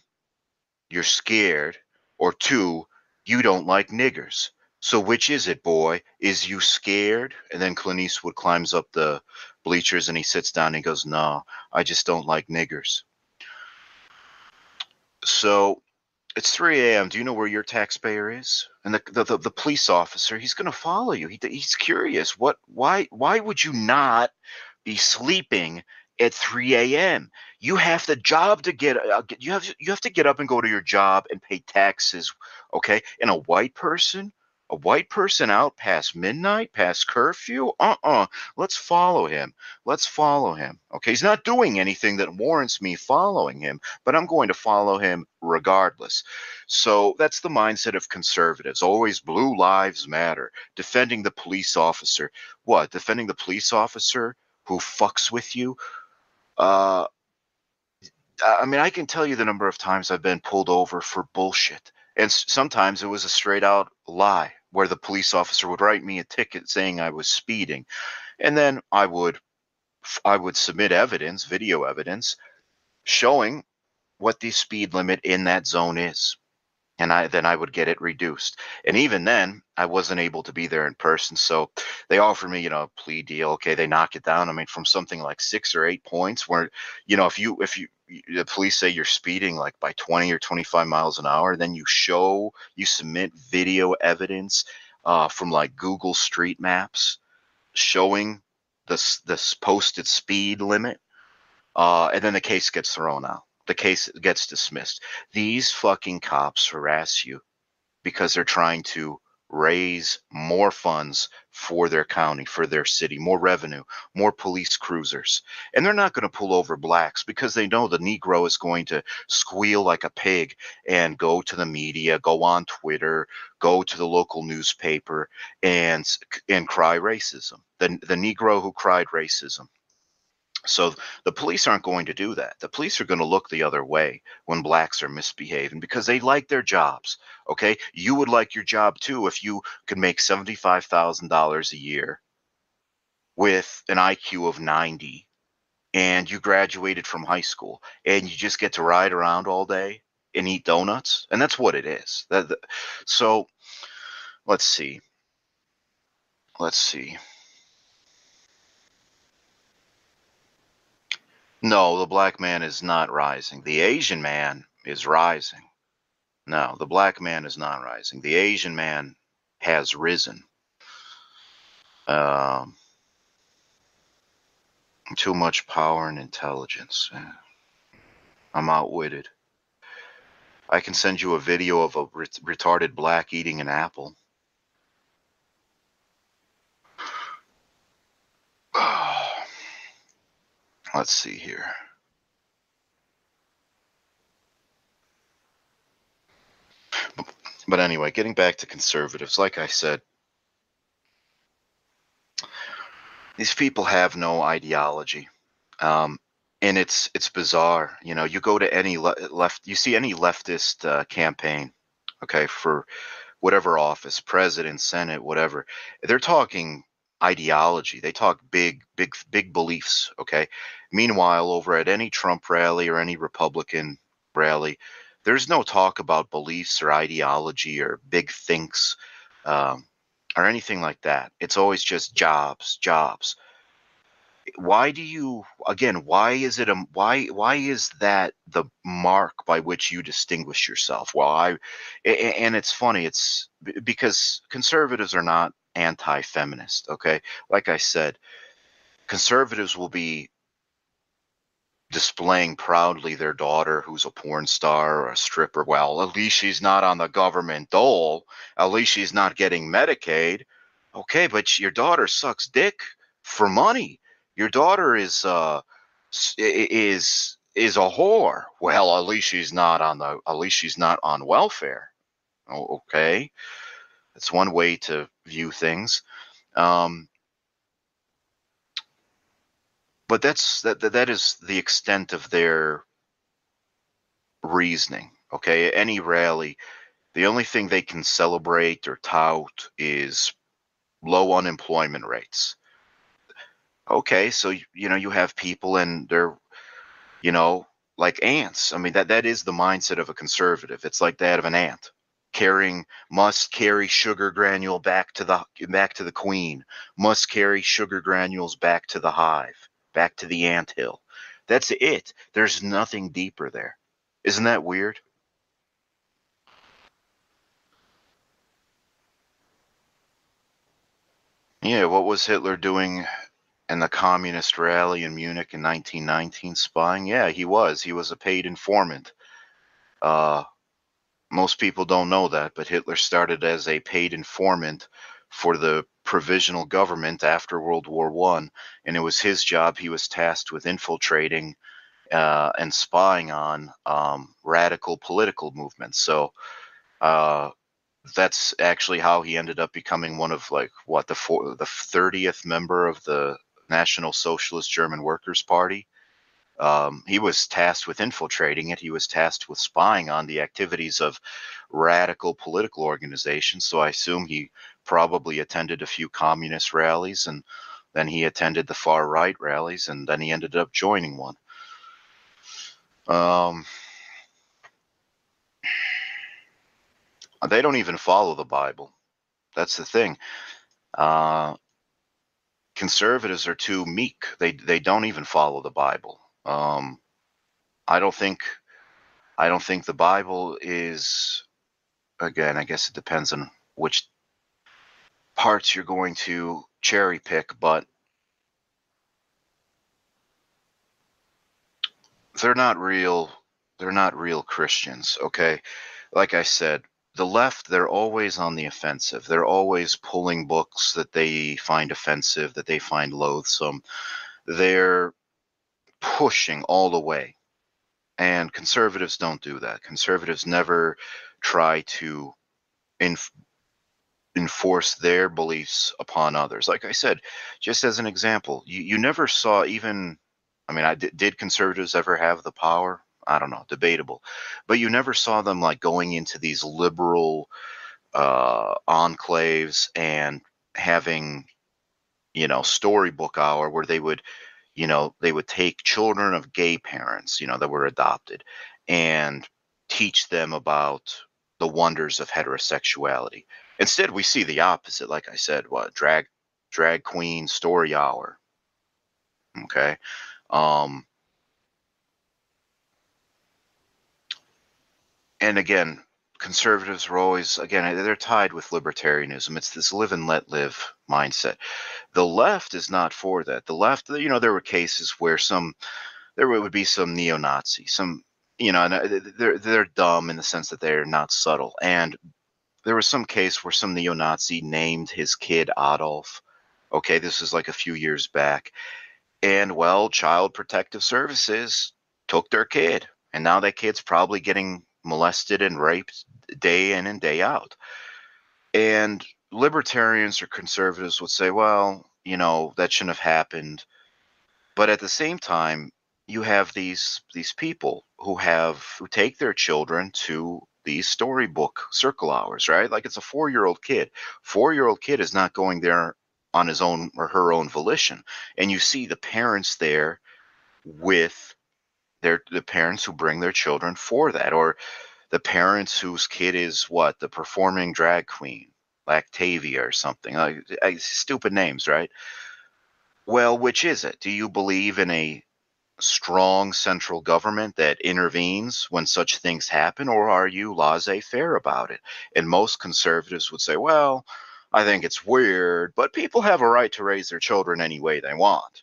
you're scared, or two, you don't like niggers. So which is it, boy? Is you scared? And then Clint Eastwood climbs up the bleachers and he sits down and he goes, No, I just don't like niggers. So it's 3 a.m. Do you know where your taxpayer is? And the, the, the, the police officer, he's going to follow you. He, he's curious. What, why, why would you not be sleeping at 3 a.m.? You have the job to get, uh, you have, you have to get up and go to your job and pay taxes. Okay. And a white person, a white person out past midnight, past curfew? Uh uh-uh. uh. let us follow him. Let's follow him. Okay, he's not doing anything that warrants me following him, but I'm going to follow him regardless. So that's the mindset of conservatives. Always blue lives matter. Defending the police officer. What? Defending the police officer who fucks with you? Uh, I mean, I can tell you the number of times I've been pulled over for bullshit. And sometimes it was a straight out lie where the police officer would write me a ticket saying I was speeding. And then I would I would submit evidence, video evidence showing what the speed limit in that zone is and I then I would get it reduced. And even then, I wasn't able to be there in person. So they offered me, you know, a plea deal. Okay, they knock it down. I mean, from something like six or eight points, where you know, if you if you the police say you're speeding like by 20 or 25 miles an hour, then you show you submit video evidence uh, from like Google Street Maps showing this this posted speed limit, uh, and then the case gets thrown out the case gets dismissed. These fucking cops harass you because they're trying to raise more funds for their county, for their city, more revenue, more police cruisers. And they're not going to pull over blacks because they know the Negro is going to squeal like a pig and go to the media, go on Twitter, go to the local newspaper and and cry racism. The the Negro who cried racism. So the police aren't going to do that. The police are going to look the other way when blacks are misbehaving because they like their jobs. Okay. You would like your job too if you could make $75,000 a year with an IQ of 90 and you graduated from high school and you just get to ride around all day and eat donuts. And that's what it is. So let's see. Let's see. No, the black man is not rising. The Asian man is rising. No, the black man is not rising. The Asian man has risen. Um, too much power and intelligence. I'm outwitted. I can send you a video of a retarded black eating an apple. let's see here. But anyway, getting back to conservatives, like I said, these people have no ideology. Um, and it's it's bizarre. You know, you go to any le- left, you see any leftist uh, campaign, okay, for whatever office, president, senate, whatever. They're talking ideology. They talk big, big, big beliefs. Okay. Meanwhile, over at any Trump rally or any Republican rally, there's no talk about beliefs or ideology or big thinks um, or anything like that. It's always just jobs, jobs why do you again why is it a why why is that the mark by which you distinguish yourself well i and it's funny it's because conservatives are not anti-feminist okay? Like i said conservatives will be displaying proudly their daughter who's a porn star or a stripper. Well at least she's not on the government dole. At least she's not getting medicaid. Okay but your daughter sucks dick for money. Your daughter is uh is is a whore. Well, at least she's not on the at least she's not on welfare. Okay, that's one way to view things. Um, but that's that that is the extent of their reasoning. Okay, any rally, the only thing they can celebrate or tout is low unemployment rates okay, so you know you have people and they're, you know, like ants. I mean that that is the mindset of a conservative. It's like that of an ant carrying must carry sugar granule back to the back to the queen must carry sugar granules back to the hive back to the ant hill that's it there's nothing deeper there isn't that weird yeah what was hitler doing and the communist rally in Munich in 1919 spying? Yeah, he was. He was a paid informant. Uh, most people don't know that, but Hitler started as a paid informant for the provisional government after World War One, and it was his job. He was tasked with infiltrating uh, and spying on um, radical political movements. So uh, that's actually how he ended up becoming one of like what the four, the thirtieth member of the National Socialist German Workers' Party. Um, he was tasked with infiltrating it. He was tasked with spying on the activities of radical political organizations. So I assume he probably attended a few communist rallies and then he attended the far right rallies and then he ended up joining one. Um, they don't even follow the Bible. That's the thing. Uh, conservatives are too meek. They they don't even follow the Bible. Um, I don't think I don't think the Bible is again, I guess it depends on which parts you're going to cherry pick, but they're not real they're not real Christians, okay? Like I said, the left, they're always on the offensive. They're always pulling books that they find offensive, that they find loathsome. They're pushing all the way. And conservatives don't do that. Conservatives never try to inf- enforce their beliefs upon others. Like I said, just as an example, you, you never saw even, I mean, I, did conservatives ever have the power? I don't know, debatable. But you never saw them like going into these liberal uh, enclaves and having, you know, storybook hour where they would, you know, they would take children of gay parents, you know, that were adopted and teach them about the wonders of heterosexuality. Instead, we see the opposite. Like I said, what drag drag queen story hour. Okay. Um, and again, conservatives are always again they're tied with libertarianism. It's this live and let live mindset. The left is not for that. The left, you know, there were cases where some there would be some neo-Nazi, some you know, uh, they're they're dumb in the sense that they're not subtle. And there was some case where some neo-Nazi named his kid Adolf. Okay, this is like a few years back, And well, Child Protective Services took their kid, and now that kid's probably getting molested and raped day in and day out. And libertarians or conservatives would say, well, you know, that shouldn't have happened. But at the same time, you have these these people who have who take their children to these storybook circle hours, right? Like it's a four year old kid. Four year old kid is not going there on his own or her own volition. And you see the parents there with their the parents who bring their children for that, or the parents whose kid is what the performing drag queen, Lactavia or something, like stupid names, right? Well, which is it? Do you believe in a strong central government that intervenes when such things happen, or are you laissez faire about it? And most conservatives would say, well, I think it's weird, but people have a right to raise their children any way they want.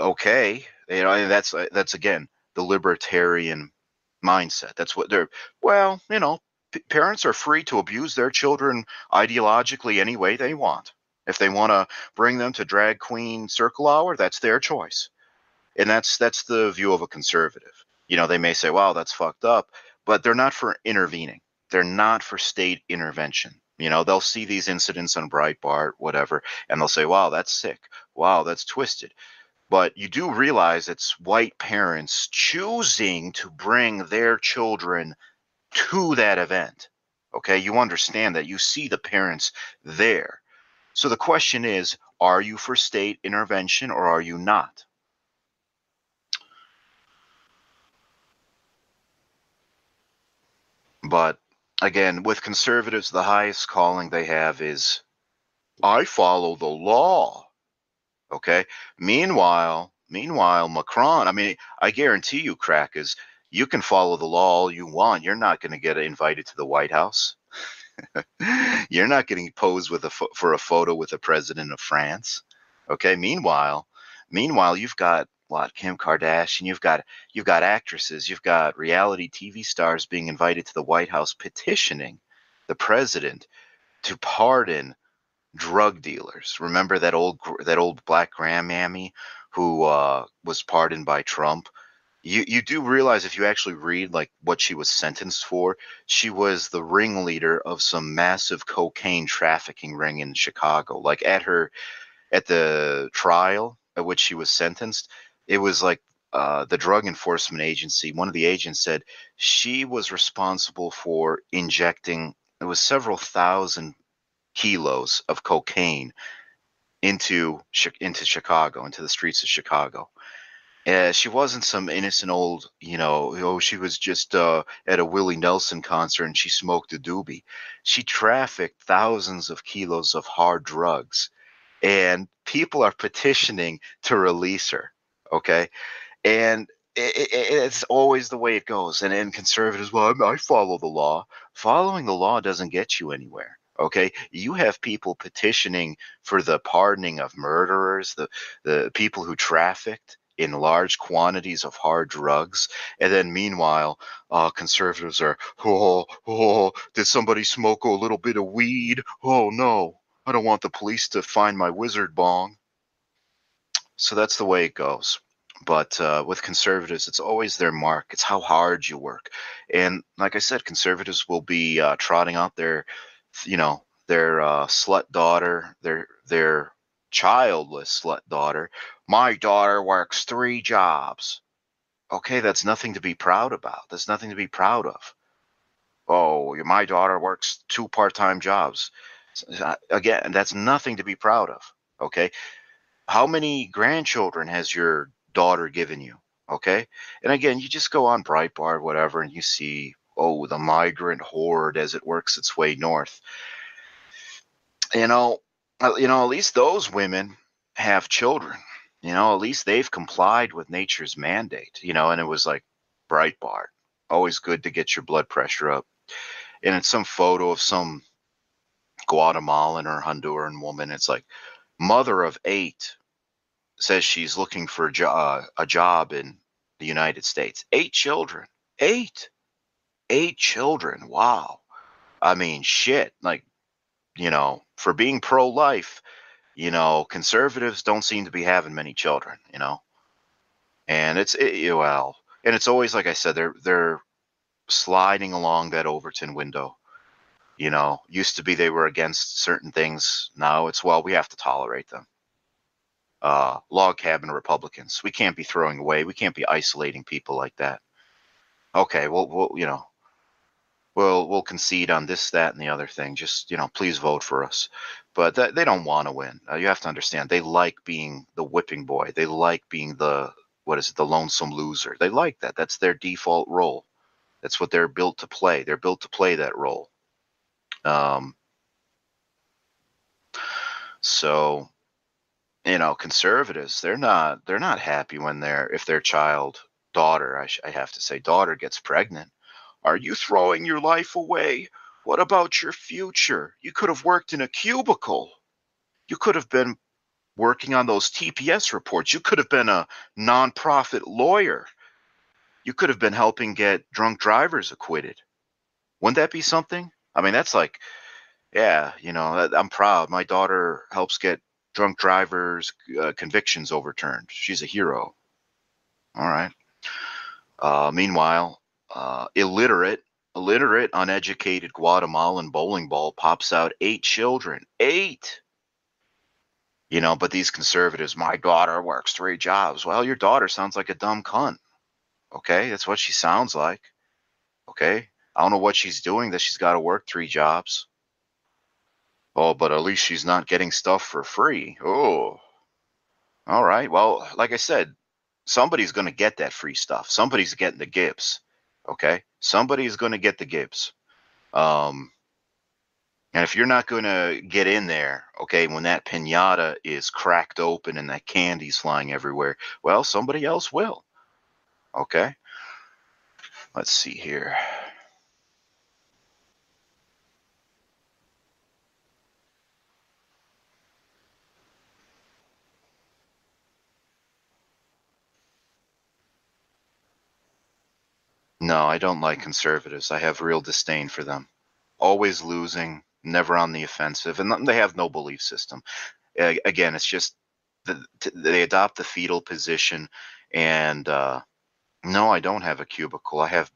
Okay, you know that's uh, that's again the libertarian mindset. That's what they're. Well, you know, p- parents are free to abuse their children ideologically any way they want. If they want to bring them to drag queen circle hour, that's their choice and that's that's the view of a conservative. You know, they may say, "Wow, that's fucked up," but they're not for intervening. They're not for state intervention. You know, they'll see these incidents on Breitbart, whatever, and they'll say, "Wow, that's sick. Wow, that's twisted." But you do realize it's white parents choosing to bring their children to that event. Okay, you understand that. You see the parents there. So the question is, are you for state intervention or are you not? But again, with conservatives, the highest calling they have is I follow the law. Okay. Meanwhile, meanwhile, Macron, I mean, I guarantee you, crackers, you can follow the law all you want. You're not going to get invited to the White House. You're not getting posed with a fo- for a photo with the president of France. Okay. Meanwhile, meanwhile, you've got what Kim Kardashian, you've got you've got actresses, you've got reality TV stars being invited to the White House petitioning the president to pardon drug dealers. Remember that old that old black grandmammy who uh, was pardoned by Trump. You you do realize if you actually read like what she was sentenced for, she was the ringleader of some massive cocaine trafficking ring in Chicago. Like at her at the trial at which she was sentenced, it was like uh, the drug enforcement agency. One of the agents said she was responsible for injecting it was several thousand kilos of cocaine into into Chicago, into the streets of Chicago. Uh, she wasn't some innocent old, you know, oh, she was just uh, at a Willie Nelson concert and she smoked a doobie. She trafficked thousands of kilos of hard drugs, and people are petitioning to release her okay? And it, it, it's always the way it goes. And in conservatives well I follow the law. Following the law doesn't get you anywhere okay you have people petitioning for the pardoning of murderers the the people who trafficked in large quantities of hard drugs and then meanwhile uh, conservatives are oh oh did somebody smoke a little bit of weed oh no i don't want the police to find my wizard bong so that's the way it goes. But uh, with conservatives, it's always their mark. It's how hard you work. And like I said, conservatives will be uh, trotting out their, you know, their uh, slut daughter, their their childless slut daughter. My daughter works three jobs. Okay, that's nothing to be proud about. That's nothing to be proud of. Oh, my daughter works two part-time jobs. Again, that's nothing to be proud of. Okay, how many grandchildren has your daughter given you? Okay. And again, you just go on Breitbart, whatever, and you see, oh, the migrant horde as it works its way north. You know, uh, you know, at least those women have children. You know, at least they've complied with nature's mandate. You know, and it was like Breitbart, always good to get your blood pressure up. And it's some photo of some Guatemalan or Honduran woman. It's like mother of eight says she's looking for a, uh, a job in the United States. Eight children. Eight. Eight children. Wow. I mean, shit. Like, you know, for being pro life, you know, conservatives don't seem to be having many children, you know, and it's it, well, and it's always like I said, they're they're sliding along that Overton window. You know, used to be they were against certain things. Now it's well, we have to tolerate them. Uh, log cabin Republicans. We can't be throwing away. We can't be isolating people like that. Okay, well, we'll you know, we'll we'll concede on this, that, and the other thing. Just you know, please vote for us. But th- they don't want to win. Uh, you have to understand. They like being the whipping boy. They like being the what is it, the lonesome loser. They like that. That's their default role. That's what they're built to play. They're built to play that role. Um, so, you know, conservatives, they're not they're not happy when they're if their child daughter, I, sh- I have to say, daughter gets pregnant. Are you throwing your life away? What about your future? You could have worked in a cubicle. You could have been working on those TPS reports. You could have been a nonprofit lawyer. You could have been helping get drunk drivers acquitted. Wouldn't that be something? I mean, that's like, yeah, you know, I'm proud. My daughter helps get drunk drivers' uh, convictions overturned. She's a hero. All right. Uh, meanwhile, uh, illiterate, illiterate, uneducated Guatemalan bowling ball pops out eight children. Eight. You know, but these conservatives, my daughter works three jobs. Well, your daughter sounds like a dumb cunt. Okay, that's what she sounds like. Okay, I don't know what she's doing that she's got to work three jobs. Oh, but at least she's not getting stuff for free. Oh, all right. Well, like I said, somebody's going to get that free stuff. Somebody's getting the Gibbs. Okay, somebody's going to get the Gibbs. Um, and if you're not going to get in there, okay, when that pinata is cracked open and that candy's flying everywhere, well, somebody else will. Okay. Let's see here. No, I don't like conservatives. I have real disdain for them. Always losing, never on the offensive, and they have no belief system. Again, it's just the, they adopt the fetal position, and uh, no, I don't have a cubicle. I have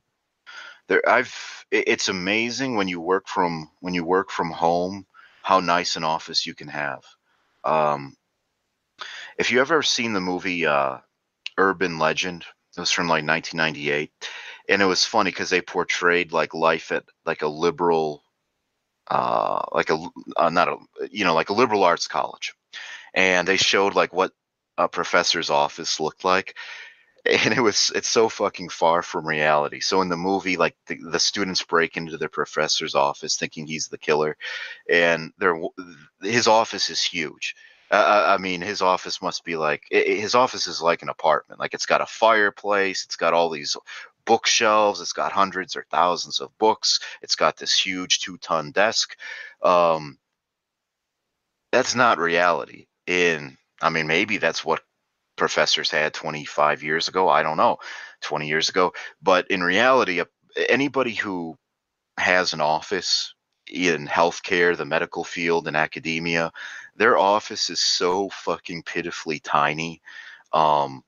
there. I've. It's amazing when you work from when you work from home how nice an office you can have. Um, if you ever seen the movie uh, Urban Legend, it was from like 1998, and it was funny because they portrayed like life at like a liberal, uh, like a uh, not a you know like a liberal arts college, and they showed like what a professor's office looked like, and it was it's so fucking far from reality. So in the movie, like the, the students break into their professor's office thinking he's the killer, and their his office is huge uh, I mean, his office must be like his office is like an apartment. Like it's got a fireplace, it's got all these bookshelves, it's got hundreds or thousands of books, it's got this huge two-ton desk. Um, that's not reality. In I mean, maybe that's what professors had 25 years ago. I don't know, 20 years ago. But in reality, anybody who has an office in healthcare, the medical field, and academia, their office is so fucking pitifully tiny. Um,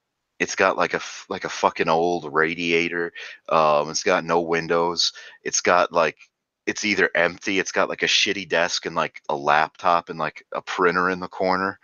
it's got like a like a fucking old radiator. Um, it's got no windows. It's got like it's either empty. It's got like a shitty desk and like a laptop and like a printer in the corner.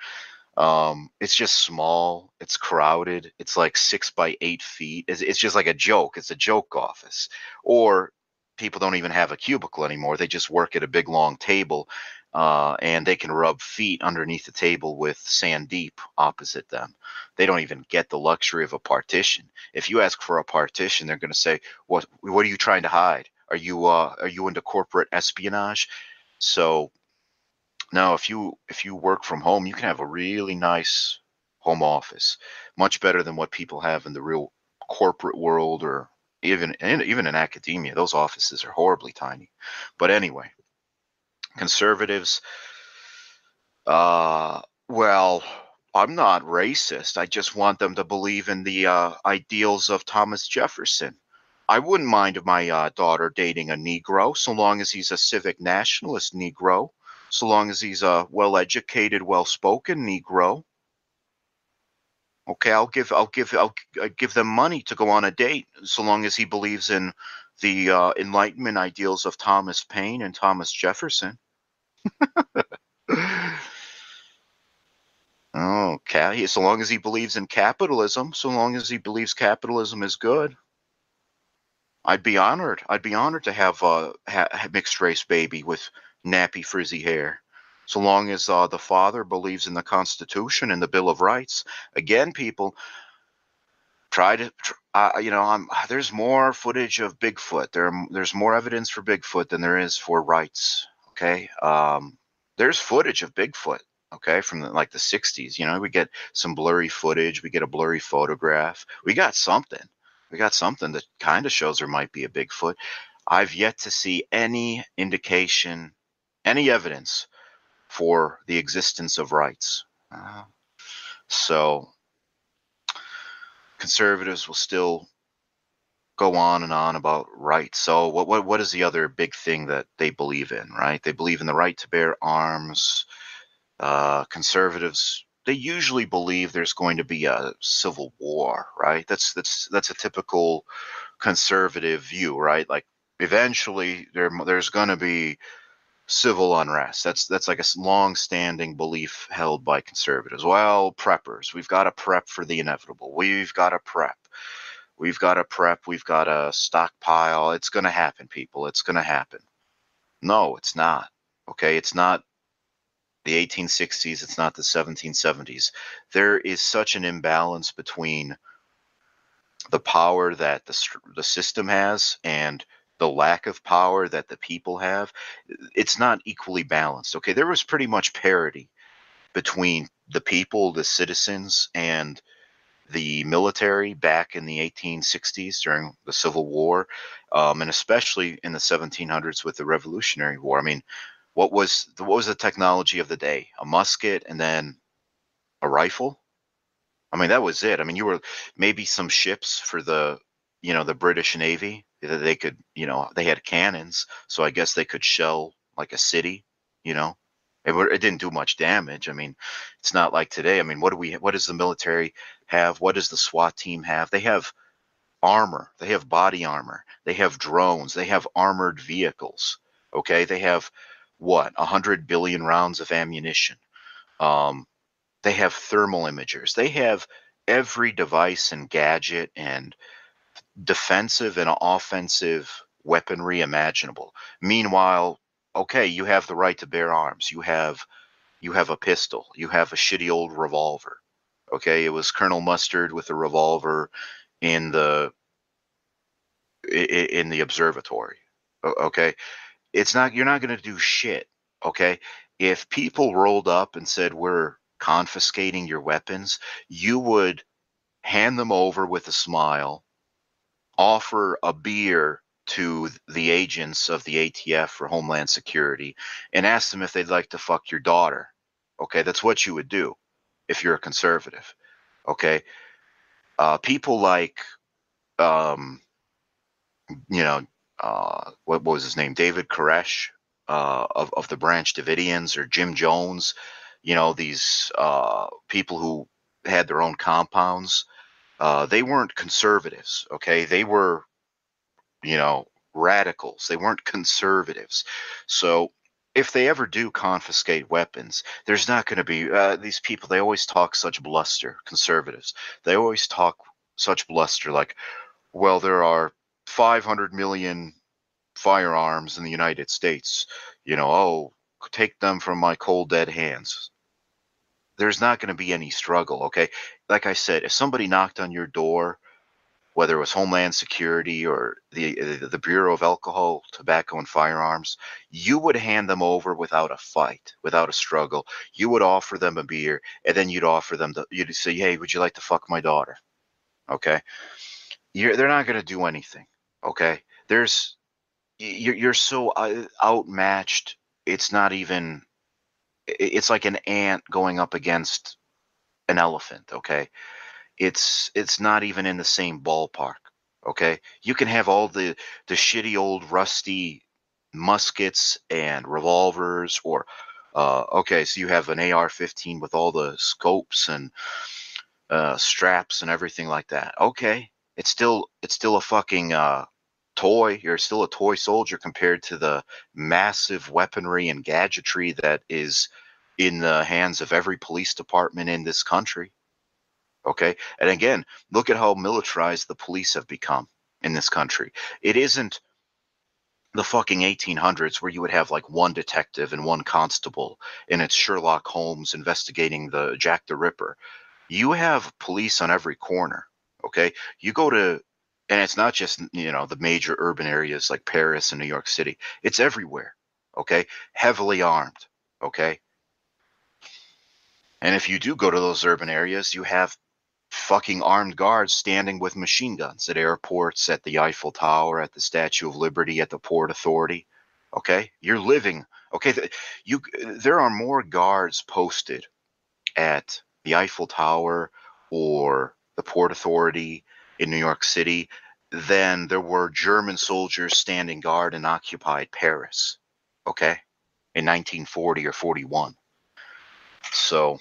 Um, it's just small. It's crowded. It's like six by eight feet. It's, it's just like a joke. It's a joke office. Or people don't even have a cubicle anymore. They just work at a big long table uh, and they can rub feet underneath the table with Sandeep opposite them. They don't even get the luxury of a partition. If you ask for a partition, they're going to say, "What? What are you trying to hide? Are you uh, are you into corporate espionage?" So, now if you if you work from home, you can have a really nice home office, much better than what people have in the real corporate world or even even in academia, those offices are horribly tiny. But anyway, conservatives, uh, well, I'm not racist. I just want them to believe in the uh, ideals of Thomas Jefferson. I wouldn't mind my uh, daughter dating a Negro so long as he's a civic nationalist Negro. so long as he's a well-educated, well-spoken Negro. Okay, I'll give I'll give I'll, I'll give them money to go on a date, so long as he believes in the uh, Enlightenment ideals of Thomas Paine and Thomas Jefferson. okay, so long as he believes in capitalism, so long as he believes capitalism is good, I'd be honored. I'd be honored to have a ha- mixed race baby with nappy frizzy hair. So long as uh, the father believes in the Constitution and the Bill of Rights. Again, people, try to uh, you know I'm, there's more footage of bigfoot. There there's more evidence for bigfoot than there is for rights okay? Um, there's footage of bigfoot okay from the, like the 60s you know? We get some blurry footage we get a blurry photograph we got something. We got something that kind of shows there might be a bigfoot. I've yet to see any indication any evidence for the existence of rights. Uh, so conservatives will still go on and on about rights. So what what what is the other big thing that they believe in, right? They believe in the right to bear arms. Uh, conservatives they usually believe there's going to be a civil war, right? That's that's that's a typical conservative view, right? Like eventually there there's going to be civil unrest. That's that's like a long-standing belief held by conservatives. Well, preppers, we've got to prep for the inevitable. We've got to prep. We've got to prep. We've got to stockpile. It's going to happen, people. It's going to happen. No, it's not. Okay, it's not the 1860s. It's not the 1770s. There is such an imbalance between the power that the the system has and the lack of power that the people have, it's not equally balanced. Okay, there was pretty much parity between the people, the citizens, and the military back in the 1860s during the Civil War, um, and especially in the 1700s with the Revolutionary War. I mean, what was what was the technology of the day? A musket and then a rifle. I mean, that was it. I mean, you were maybe some ships for the you know the British Navy, they could, you know, they had cannons, so I guess they could shell like a city, you know. It, it didn't do much damage. I mean, it's not like today. I mean, what do we? What does the military have? What does the SWAT team have? They have armor. They have body armor. They have drones. They have armored vehicles. Okay, they have what a hundred billion rounds of ammunition. Um, they have thermal imagers. They have every device and gadget and defensive and offensive weaponry imaginable. Meanwhile, okay, you have the right to bear arms. You have you have a pistol. You have a shitty old revolver. Okay, it was Colonel Mustard with a revolver in the in the observatory. Okay, it's not you're not going to do shit. Okay, if people rolled up and said we're confiscating your weapons, you would hand them over with a smile offer a beer to the agents of the ATF for Homeland Security and ask them if they'd like to fuck your daughter. Okay, that's what you would do if you're a conservative. Okay, uh, people like, um, you know, uh, what, what, was his name? David Koresh uh, of of the Branch Davidians or Jim Jones. You know, these uh, people who had their own compounds uh, they weren't conservatives, okay? They were, you know, radicals. They weren't conservatives. So if they ever do confiscate weapons, there's not going to be uh, these people. They always talk such bluster, conservatives. They always talk such bluster, like, well, there are 500 million firearms in the United States. You know, oh, take them from my cold dead hands there's not going to be any struggle. Okay. Like I said, if somebody knocked on your door, whether it was Homeland Security or the the Bureau of Alcohol, Tobacco, and Firearms, you would hand them over without a fight, without a struggle. You would offer them a beer, and then you'd offer them the, you'd say, "Hey, would you like to fuck my daughter?" Okay, you're, they're not going to do anything. Okay, there's you're, you're so uh, outmatched. It's not even it's like an ant going up against an elephant okay it's it's not even in the same ballpark okay you can have all the the shitty old rusty muskets and revolvers or Uh, okay, so you have an AR-15 with all the scopes and uh, straps and everything like that. Okay, it's still it's still a fucking uh, toy. You're still a toy soldier compared to the massive weaponry and gadgetry that is in the hands of every police department in this country. Okay, and again, look at how militarized the police have become in this country. It isn't the fucking 1800s where you would have like one detective and one constable and it's Sherlock Holmes investigating the Jack the Ripper. You have police on every corner, okay? You go to and it's not just, you know, the major urban areas like Paris and New York City. It's everywhere, okay? Heavily armed, okay? And if you do go to those urban areas, you have fucking armed guards standing with machine guns at airports, at the Eiffel Tower, at the Statue of Liberty, at the Port Authority. Okay, you're living. Okay, you there are more guards posted at the Eiffel Tower or the Port Authority in New York City than there were German soldiers standing guard in occupied Paris. Okay, in 1940 or 41. So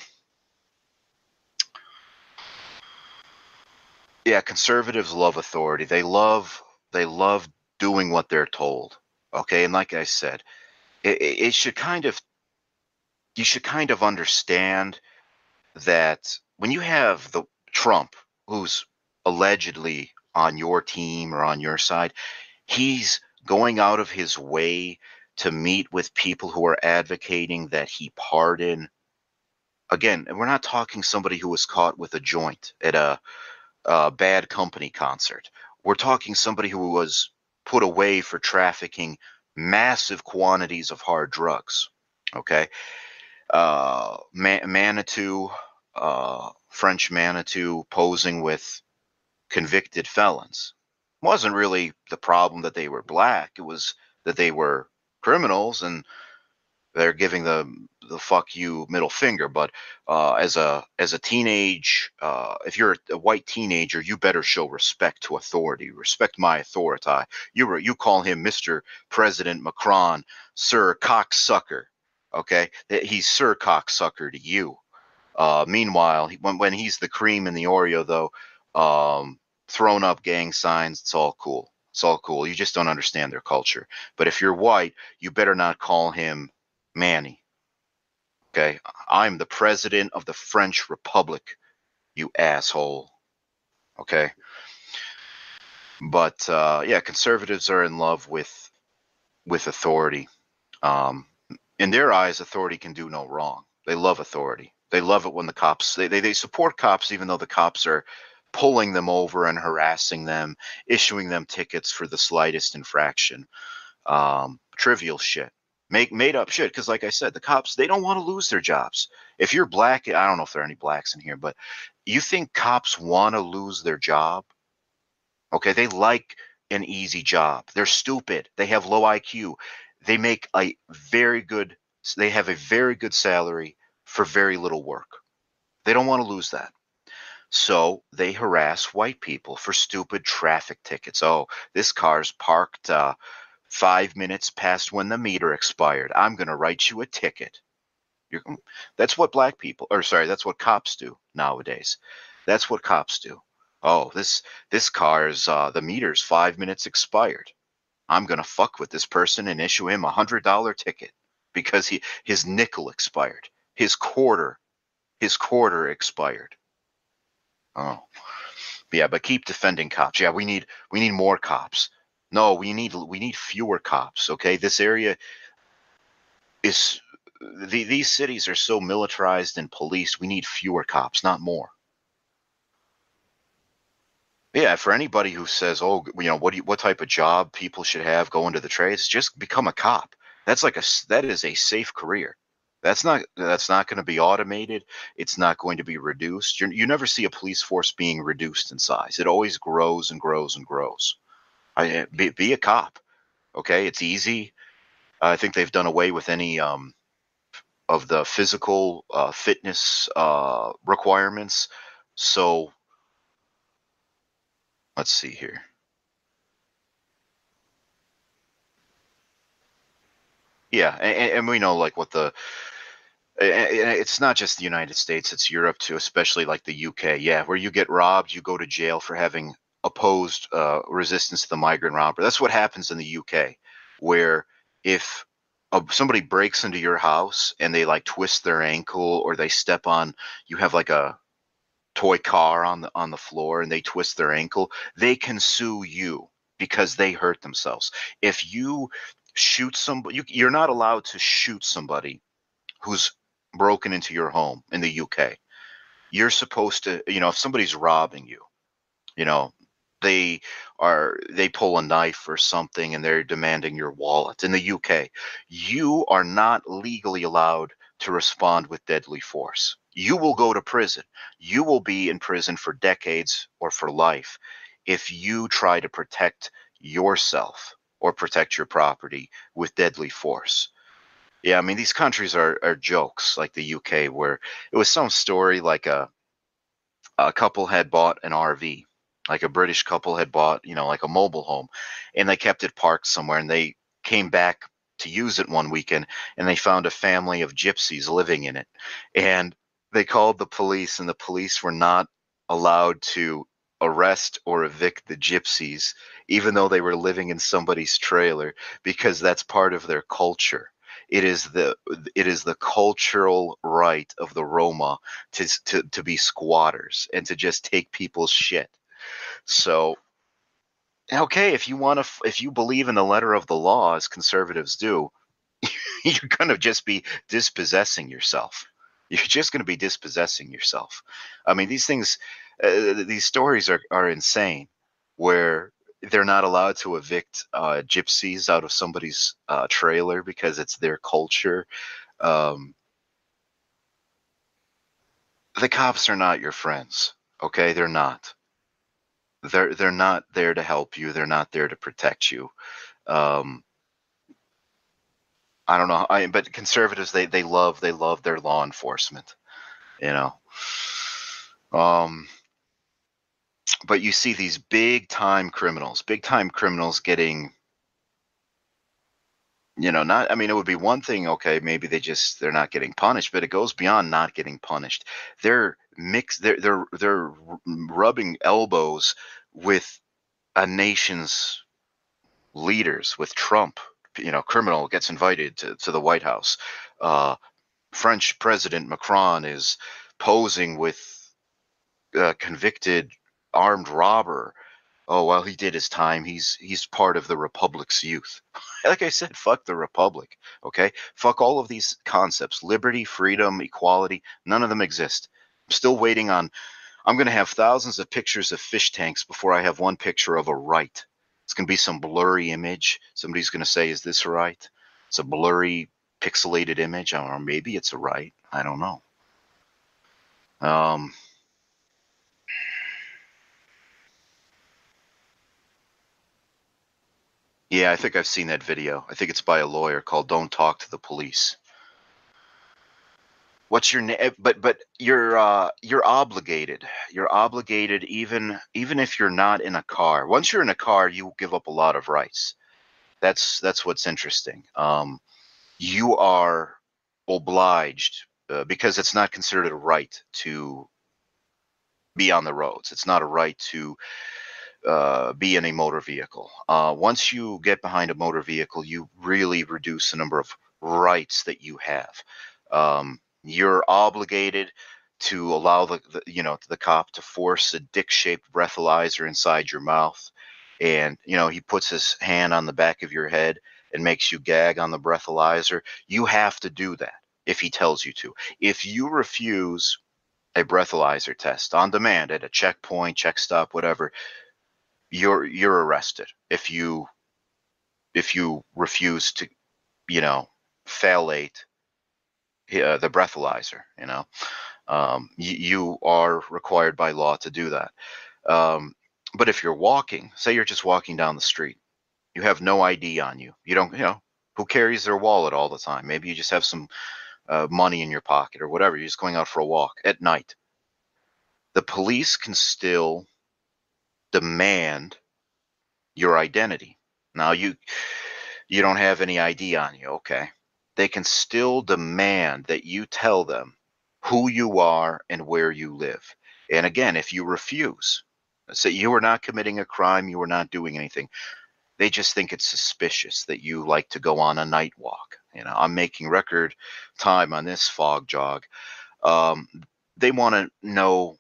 yeah, conservatives love authority. They love they love doing what they're told. Okay, and like I said, it, it should kind of you should kind of understand that when you have the Trump, who's allegedly on your team or on your side, he's going out of his way to meet with people who are advocating that he pardon. Again, we're not talking somebody who was caught with a joint at a uh, Bad Company concert. We're talking somebody who was put away for trafficking massive quantities of hard drugs. Okay. Uh, Manitou, uh, French Manitou posing with convicted felons. Wasn't really the problem that they were black. It was that they were criminals and they're giving the the fuck you middle finger. But uh, as a as a teenage, uh, if you're a white teenager, you better show respect to authority. Respect my authority. You were you call him Mister President Macron, Sir Cocksucker. Okay, he's Sir Cocksucker to you. Uh, meanwhile, he, when when he's the cream in the Oreo, though, um, thrown up gang signs, it's all cool. It's all cool. You just don't understand their culture. But if you're white, you better not call him Manny. Okay, I'm the president of the French Republic, you asshole. Okay. But uh, yeah, conservatives are in love with with authority. Um, in their eyes, authority can do no wrong. They love authority. They love it when the cops they, they, they support cops even though the cops are pulling them over and harassing them, issuing them tickets for the slightest infraction. Um, trivial shit. Make made up shit because like i said the cops they don't want to lose their jobs. If you're black i don't know if there are any blacks in here but you think cops want to lose their job? Okay they like an easy job. They're stupid. They have low iq they make a very good they have a very good salary for very little work. They don't want to lose that so they harass white people for stupid traffic tickets oh this car's parked uh, five minutes past when the meter expired. I'm going to write you a ticket. You're, that's what black people, or sorry, that's what cops do nowadays. That's what cops do. Oh, this this car's uh, the meter's five minutes expired. I'm gonna fuck with this person and issue him a hundred dollar ticket because he his nickel expired, his quarter, his quarter expired. Oh, yeah, but keep defending cops. Yeah, we need we need more cops. No, we need we need fewer cops. Okay, this area is the, these cities are so militarized and policed. We need fewer cops, not more. Yeah, for anybody who says, "Oh, you know, what do you, what type of job people should have going to the trades," just become a cop. That's like a that is a safe career. That's not that's not going to be automated. It's not going to be reduced. You're, you never see a police force being reduced in size. It always grows and grows and grows. I, be, be a cop. Okay, it's easy. I think they've done away with any um, of the physical uh, fitness uh, requirements. So let's see here. Yeah, and, and, we know like what the it's not just the United States, it's Europe too, especially like the UK. Yeah, where you get robbed, you go to jail for having opposed uh, resistance to the migrant robber. That's what happens in the UK, where if a, somebody breaks into your house and they like twist their ankle or they step on, you have like a toy car on the on the floor and they twist their ankle, they can sue you because they hurt themselves. If you shoot somebody, you, you're not allowed to shoot somebody who's broken into your home in the UK. You're supposed to, you know, if somebody's robbing you, you know, they are they pull a knife or something and they're demanding your wallet. In the UK you are not legally allowed to respond with deadly force. You will go to prison. You will be in prison for decades or for life if you try to protect yourself or protect your property with deadly force yeah, I mean these countries are are jokes like the UK where it was some story like a a couple had bought an RV, like a British couple had bought, you know, like a mobile home and they kept it parked somewhere and they came back to use it one weekend and they found a family of gypsies living in it. And they called the police and the police were not allowed to arrest or evict the gypsies even though they were living in somebody's trailer because that's part of their culture it is the it is the cultural right of the Roma to to to be squatters and to just take people's shit. So okay, if you want to if you believe in the letter of the law as conservatives do, you're going to just be dispossessing yourself. You're just going to be dispossessing yourself. I mean, these things, uh, these stories are, are insane where they're not allowed to evict uh, gypsies out of somebody's uh, trailer because it's their culture. Um, the cops are not your friends. Okay, they're not. They're they're not there to help you. They're not there to protect you. Um, I don't know. I but conservatives they they love they love their law enforcement. You know. Um, but you see these big time criminals, big time criminals getting you know not i mean it would be one thing okay maybe they just they're not getting punished but it goes beyond not getting punished. They're mixed they're they're they're rubbing elbows with a nation's leaders with trump you know criminal gets invited to, to the white house. Uh, french president macron is posing with uh, convicted armed robber. Oh well, he did his time. He's he's part of the Republic's youth. like I said, fuck the Republic. Okay, fuck all of these concepts: liberty, freedom, equality. None of them exist. I'm still waiting on. I'm going to have thousands of pictures of fish tanks before I have one picture of a right. It's going to be some blurry image. Somebody's going to say, "Is this right?" It's a blurry, pixelated image, or maybe it's a right. I don't know. Um, Yeah, I think I've seen that video. I think it's by a lawyer called "Don't Talk to the Police." What's your name? Eh, but but you're uh, you're obligated. You're obligated even even if you're not in a car. Once you're in a car, you give up a lot of rights. That's that's what's interesting. Um, you are obliged uh, because it's not considered a right to be on the roads. It's not a right to uh, be in a motor vehicle. Uh, once you get behind a motor vehicle, you really reduce the number of rights that you have. Um, you're obligated to allow the, the, you know the cop to force a dick-shaped breathalyzer inside your mouth, and you know he puts his hand on the back of your head and makes you gag on the breathalyzer. You have to do that if he tells you to. If you refuse a breathalyzer test on demand at a checkpoint, check stop, whatever, you're you're arrested if you if you refuse to you know phthalate uh, the breathalyzer you know? Um, you, you, are required by law to do that. Um, but if you're walking say you're just walking down the street you have no id on you. You don't you know who carries their wallet all the time? Maybe you just have some uh, money in your pocket or whatever. You're just going out for a walk at night. The police can still demand your identity. Now you you don't have any ID on you, okay? they can still demand that you tell them who you are and where you live. And again, if you refuse, say you are not committing a crime, you are not doing anything, they just think it's suspicious that you like to go on a night walk. You know, I'm making record time on this fog jog. Um, they want to know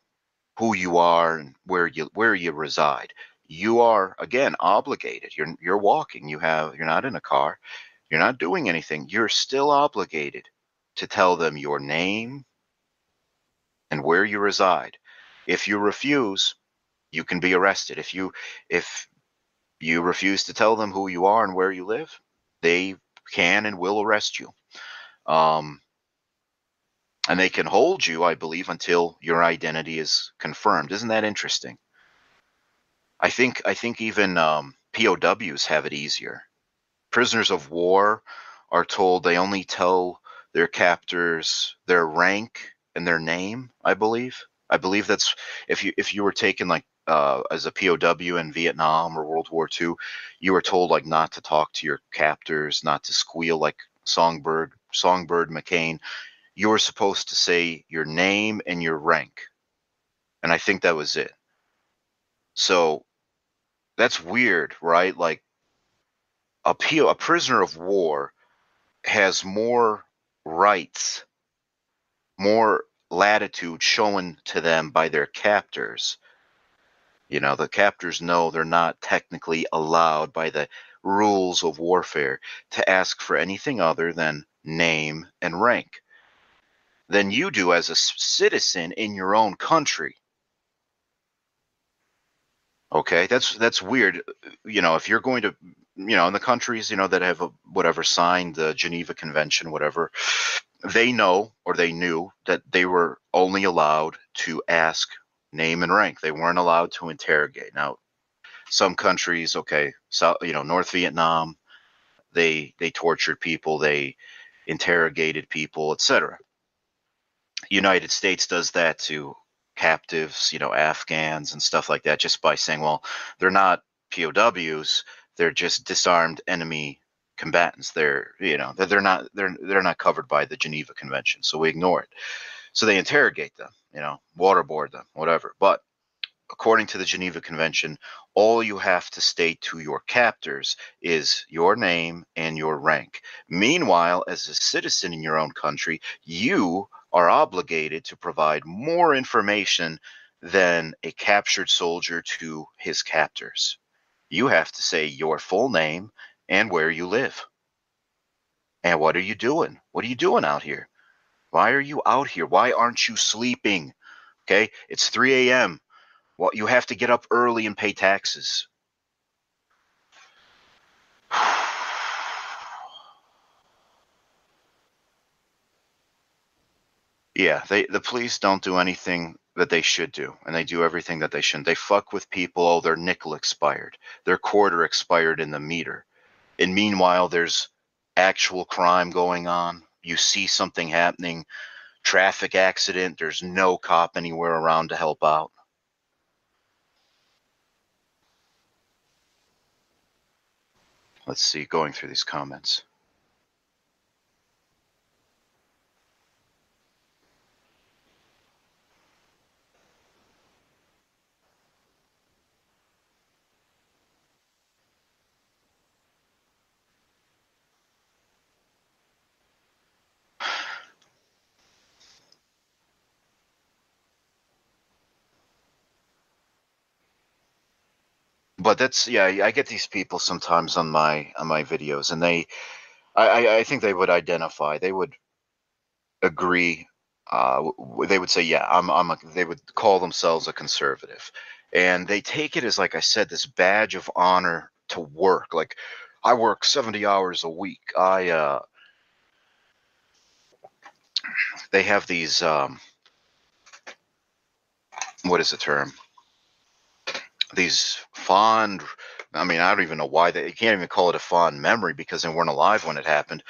who you are and where you where you reside. You are again obligated. You're you're walking. You have you're not in a car. You're not doing anything. You're still obligated to tell them your name and where you reside. If you refuse, you can be arrested. If you if you refuse to tell them who you are and where you live, they can and will arrest you. Um, and they can hold you, I believe, until your identity is confirmed. Isn't that interesting? I think I think even um, POWs have it easier. Prisoners of war are told they only tell their captors their rank and their name. I believe. I believe that's if you if you were taken like uh, as a POW in Vietnam or World War II, you were told like not to talk to your captors, not to squeal like Songbird Songbird McCain. You were supposed to say your name and your rank, and I think that was it. So that's weird, right? Like a PO, a prisoner of war has more rights, more latitude shown to them by their captors you know, the captors know they're not technically allowed by the rules of warfare to ask for anything other than name and rank than you do as a citizen in your own country. Okay, that's that's weird. You know, if you're going to, you know, in the countries, you know, that have a, whatever signed the Geneva Convention, whatever, they know or they knew that they were only allowed to ask name and rank. They weren't allowed to interrogate. Now, some countries, okay, so you know, North Vietnam, they they tortured people, they interrogated people, etc. United States does that to captives, you know, Afghans and stuff like that, just by saying, well, they're not POWs, they're just disarmed enemy combatants. They're, you know, they're not they're they're not covered by the Geneva Convention, so we ignore it. So they interrogate them, you know, waterboard them, whatever. But according to the Geneva Convention, all you have to state to your captors is your name and your rank. Meanwhile, as a citizen in your own country, you are obligated to provide more information than a captured soldier to his captors. You have to say your full name and where you live. And what are you doing? What are you doing out here? Why are you out here? Why aren't you sleeping? Okay, it's 3 a.m. Well, you have to get up early and pay taxes. Yeah, they the police don't do anything that they should do, and they do everything that they shouldn't. They fuck with people. Oh, their nickel expired, their quarter expired in the meter, and meanwhile, there's actual crime going on you see something happening, traffic accident, there's no cop anywhere around to help out. Let's see, going through these comments. But that's yeah i get these people sometimes on my on my videos and they i i think they would identify they would agree uh they would say yeah i'm i'm a, they would call themselves a conservative and they take it as like i said this badge of honor to work like i work 70 hours a week i uh they have these um what is the term? These fond I mean, I don't even know why they can't even call it a fond memory because they weren't alive when it happened,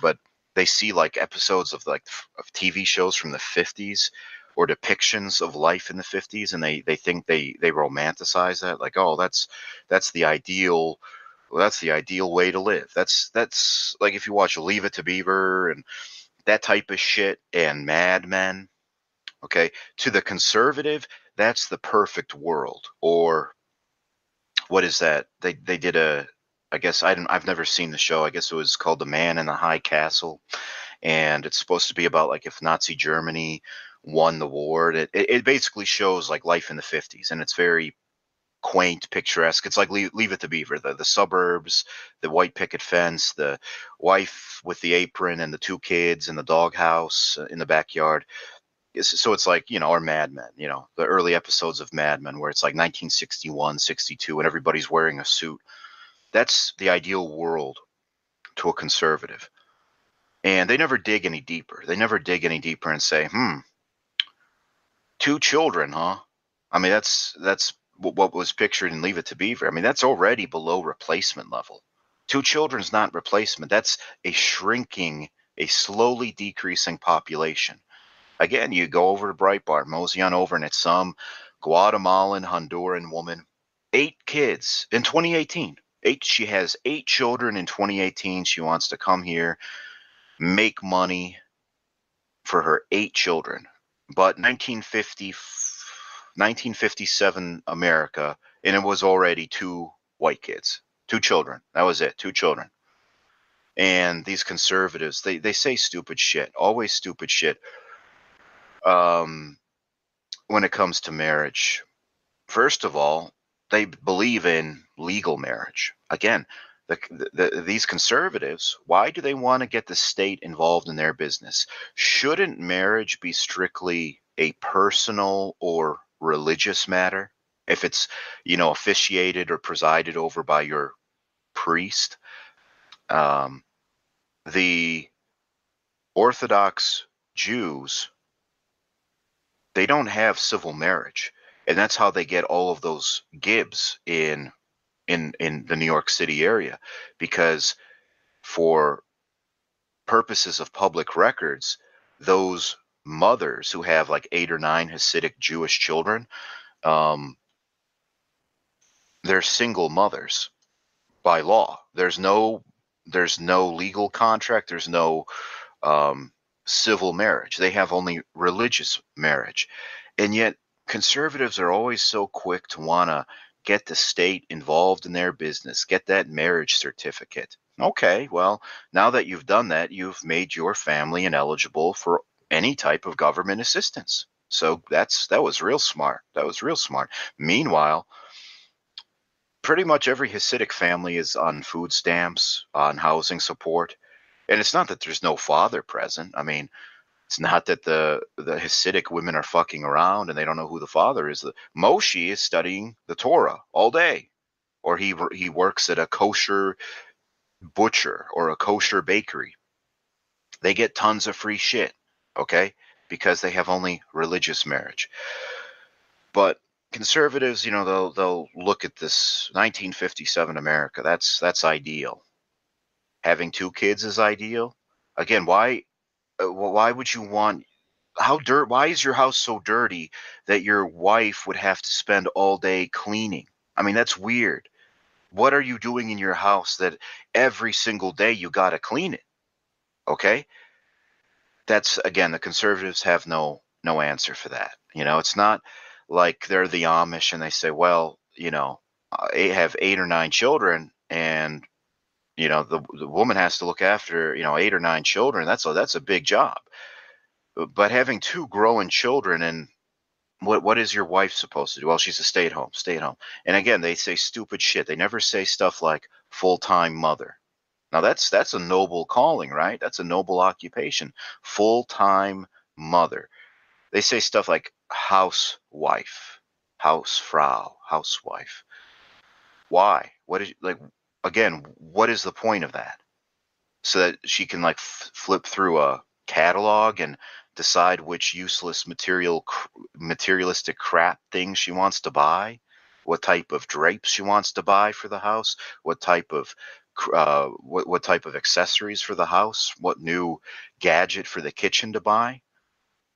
but they see like episodes of like of TV shows from the 50s or depictions of life in the 50s and they they think they they romanticize that like oh that's that's the ideal well, that's the ideal way to live. That's that's like if you watch Leave It to Beaver and that type of shit and Mad Men. Okay, to the conservative, that's the perfect world. Or what is that? They they did a I guess I don't, I've never seen the show. I guess it was called The Man in the High Castle, and it's supposed to be about like if Nazi Germany won the war. It, it basically shows like life in the 50s, and it's very quaint, picturesque. It's like Leave, Leave It to Beaver, the, the suburbs, the white picket fence, the wife with the apron, and the two kids, and the doghouse uh, in the backyard. So it's like, you know, or Mad Men, you know, the early episodes of Mad Men where it's like 1961, 62, and everybody's wearing a suit. That's the ideal world to a conservative. And they never dig any deeper. They never dig any deeper and say, hmm, two children, huh? I mean, that's that's what was pictured in Leave It to Beaver. I mean, that's already below replacement level. Two children's not replacement. That's a shrinking, a slowly decreasing population. Again, you go over to Breitbart, mosey on over, and it's some Guatemalan, Honduran woman, eight kids in 2018. Eight. She has eight children in 2018. She wants to come here, make money for her eight children. But 1950 1957 America, and it was already two white kids, two children. That was it, two children. And these conservatives, they, they say stupid shit, always stupid shit. Um, when it comes to marriage, first of all, they believe in legal marriage. Again, the, the, these conservatives, why do they want to get the state involved in their business? Shouldn't marriage be strictly a personal or religious matter, if it's, you know, officiated or presided over by your priest, um, the Orthodox Jews, they don't have civil marriage. And that's how they get all of those gibs in in in the New York City area because for purposes of public records, those mothers who have like eight or nine Hasidic Jewish children, um, they're single mothers by law. There's no there's no legal contract. There's no um, civil marriage. They have only religious marriage, and yet conservatives are always so quick to want to get the state involved in their business, get that marriage certificate. Okay, well, now that you've done that, you've made your family ineligible for any type of government assistance. So that's that was real smart. That was real smart. Meanwhile, pretty much every Hasidic family is on food stamps, on housing support. And it's not that there's no father present. I mean, it's not that the the Hasidic women are fucking around and they don't know who the father is. The Moshe is studying the Torah all day, or he he works at a kosher butcher or a kosher bakery. They get tons of free shit okay? Because they have only religious marriage. But conservatives, you know, they'll they'll look at this 1957 America. That's that's ideal. Having two kids is ideal. Again, why uh, why would you want how dirt why is your house so dirty that your wife would have to spend all day cleaning? I mean, that's weird. What are you doing in your house that every single day you got to clean it? Okay? that's again the conservatives have no no answer for that. You know, it's not like they're the Amish and they say, well, you know, I have eight or nine children and you know the the woman has to look after you know eight or nine children. That's a that's a big job. But having two growing children and what what is your wife supposed to do? Well, she's a stay at home, stay at home. And again, they say stupid shit. They never say stuff like full time mother. Now that's that's a noble calling, right? That's a noble occupation. Full-time mother. They say stuff like housewife, housefrau, housewife. Why? What is like again, what is the point of that? So that she can like f- flip through a catalog and decide which useless material materialistic crap things she wants to buy what type of drapes she wants to buy for the house what type of uh, what, what type of accessories for the house, what new gadget for the kitchen to buy.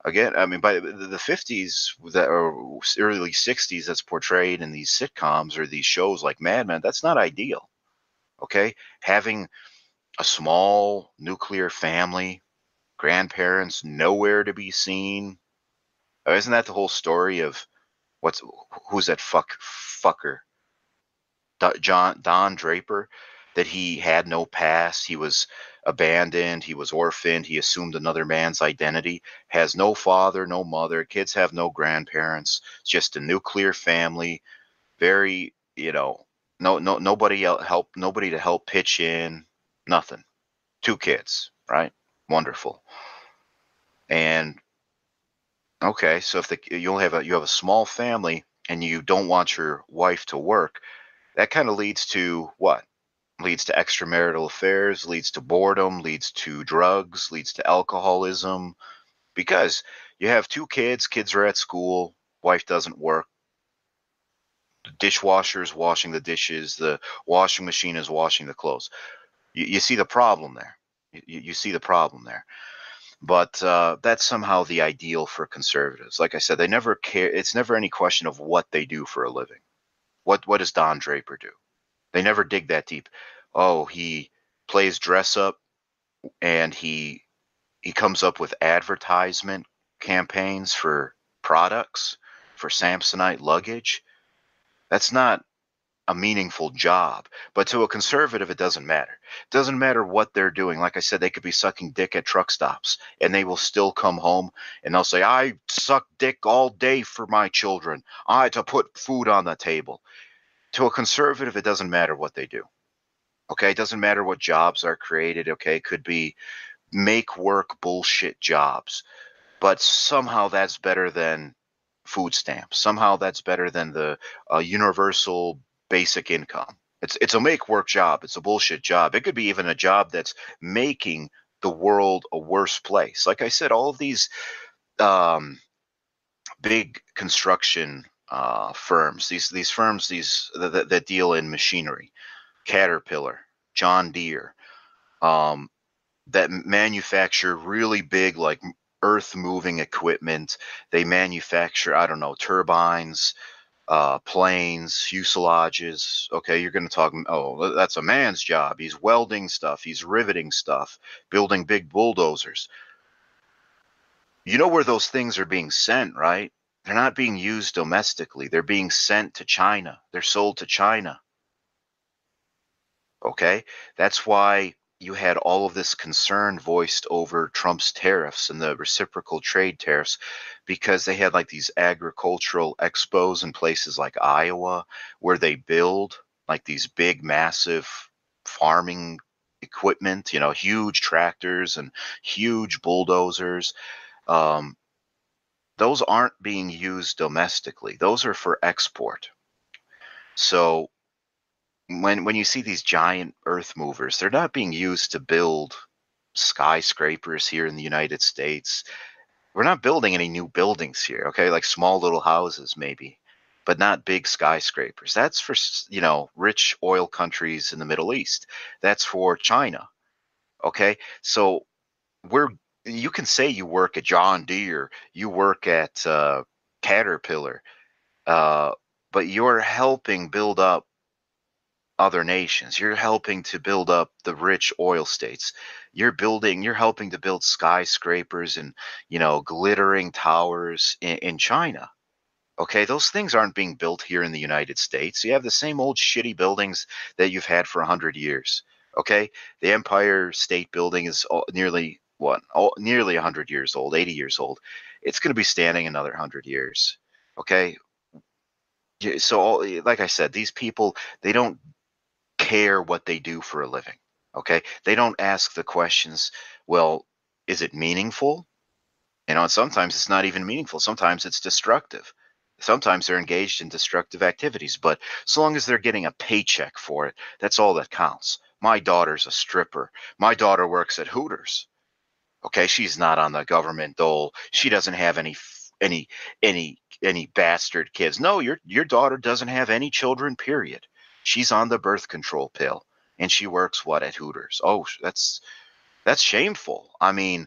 Again, I mean, by the 50s that or early 60s that's portrayed in these sitcoms or these shows like Mad Men, that's not ideal. Okay, having a small nuclear family, grandparents nowhere to be seen. Oh, isn't that the whole story of what's who's that fuck fucker? John Don Draper that he had no past, he was abandoned, he was orphaned, he assumed another man's identity, has no father, no mother, kids have no grandparents, it's just a nuclear family, very, you know, no no nobody help nobody to help pitch in, nothing. Two kids, right? Wonderful. And okay, so if the you only have a you have a small family and you don't want your wife to work, that kind of leads to what? Leads to extramarital affairs, leads to boredom, leads to drugs, leads to alcoholism because you have two kids, kids are at school, wife doesn't work. Dishwasher is washing the dishes, the washing machine is washing the clothes. You, you see the problem there. You, you see the problem there but uh, that's somehow the ideal for conservatives. Like I said, they never care. It's never any question of what they do for a living. What what does Don Draper do? They never dig that deep. Oh, he plays dress up, and he he comes up with advertisement campaigns for products for Samsonite luggage. That's not a meaningful job. But to a conservative, it doesn't matter. It doesn't matter what they're doing. Like I said, they could be sucking dick at truck stops and they will still come home and they'll say, I suck dick all day for my children. I had to put food on the table. To a conservative, it doesn't matter what they do. Okay. It doesn't matter what jobs are created. Okay. It could be make work bullshit jobs. But somehow that's better than food stamps. Somehow that's better than the uh, universal basic income. It's it's a make work job. It's a bullshit job. It could be even a job that's making the world a worse place. Like I said, all of these um, big construction uh, firms, these these firms, these that, that deal in machinery, Caterpillar, John Deere, um, that manufacture really big like earth moving equipment. They manufacture I don't know turbines, uh, planes, fuselages. Okay, you're going to talk. Oh, that's a man's job. He's welding stuff. He's riveting stuff, building big bulldozers. You know where those things are being sent, right? They're not being used domestically. They're being sent to China. They're sold to China. Okay, that's why you had all of this concern voiced over Trump's tariffs and the reciprocal trade tariffs because they had like these agricultural expos in places like Iowa where they build like these big, massive farming equipment, you know, huge tractors and huge bulldozers. Um, those aren't being used domestically, those are for export. So when when you see these giant earth movers, they're not being used to build skyscrapers here in the United States. We're not building any new buildings here, okay? Like small little houses maybe, but not big skyscrapers. That's for, you know, rich oil countries in the Middle East. That's for China. Okay? So we're you can say you work at John Deere, you work at uh, Caterpillar, uh, but you're helping build up other nations. You're helping to build up the rich oil states. You're building, you're helping to build skyscrapers and, you know, glittering towers in, in China. Okay, those things aren't being built here in the United States. You have the same old shitty buildings that you've had for 100 years. Okay, the Empire State Building is nearly what? Oh, nearly 100 years old, 80 years old. It's going to be standing another 100 years. Okay, so like i said these people they don't care what they do for a living. Okay. They don't ask the questions, well, is it meaningful? You know, and sometimes it's not even meaningful. Sometimes it's destructive. Sometimes they're engaged in destructive activities, but so long as they're getting a paycheck for it, that's all that counts. My daughter's a stripper. My daughter works at Hooters. Okay, she's not on the government dole. She doesn't have any any any any bastard kids. No, your your daughter doesn't have any children. Period she's on the birth control pill and she works what at Hooters. Oh, that's that's shameful. I mean,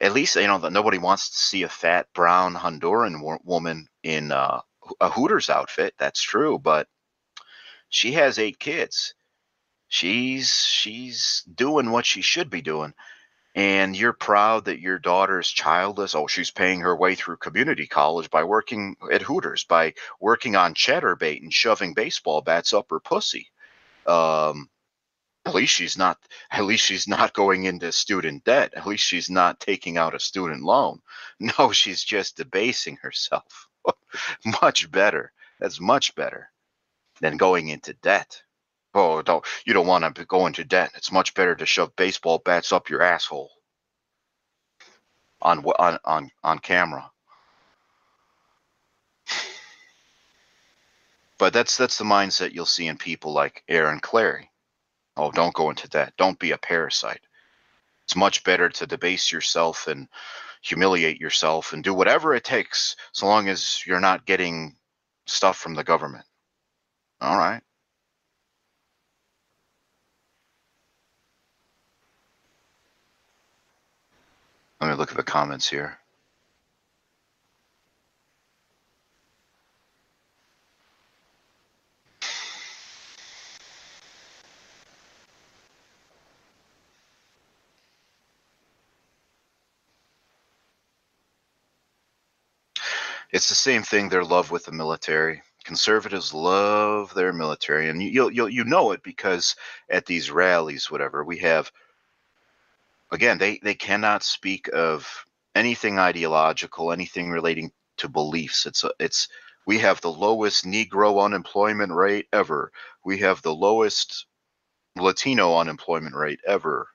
at least you know that nobody wants to see a fat brown Honduran wo- woman in uh, a Hooters outfit. That's true, but she has eight kids. she's she's doing what she should be doing and you're proud that your daughter is childless? Oh she's paying her way through community college by working at hooters by working on Chaturbate and shoving baseball bats up her pussy. Um, at least she's not at least she's not going into student debt. At least she's not taking out a student loan. No she's just debasing herself. Much better. That's much better than going into debt Oh, don't you don't want to go into debt. It's much better to shove baseball bats up your asshole on on on on camera. But that's that's the mindset you'll see in people like Aaron Clarey. Oh, don't go into debt. Don't be a parasite. It's much better to debase yourself and humiliate yourself and do whatever it takes so long as you're not getting stuff from the government. All right. Let me look at the comments here. It's the same thing. Their love with the military. Conservatives love their military, and you you you know it because at these rallies, whatever we have again, they, they cannot speak of anything ideological, anything relating to beliefs. It's a, it's we have the lowest Negro unemployment rate ever. We have the lowest Latino unemployment rate ever.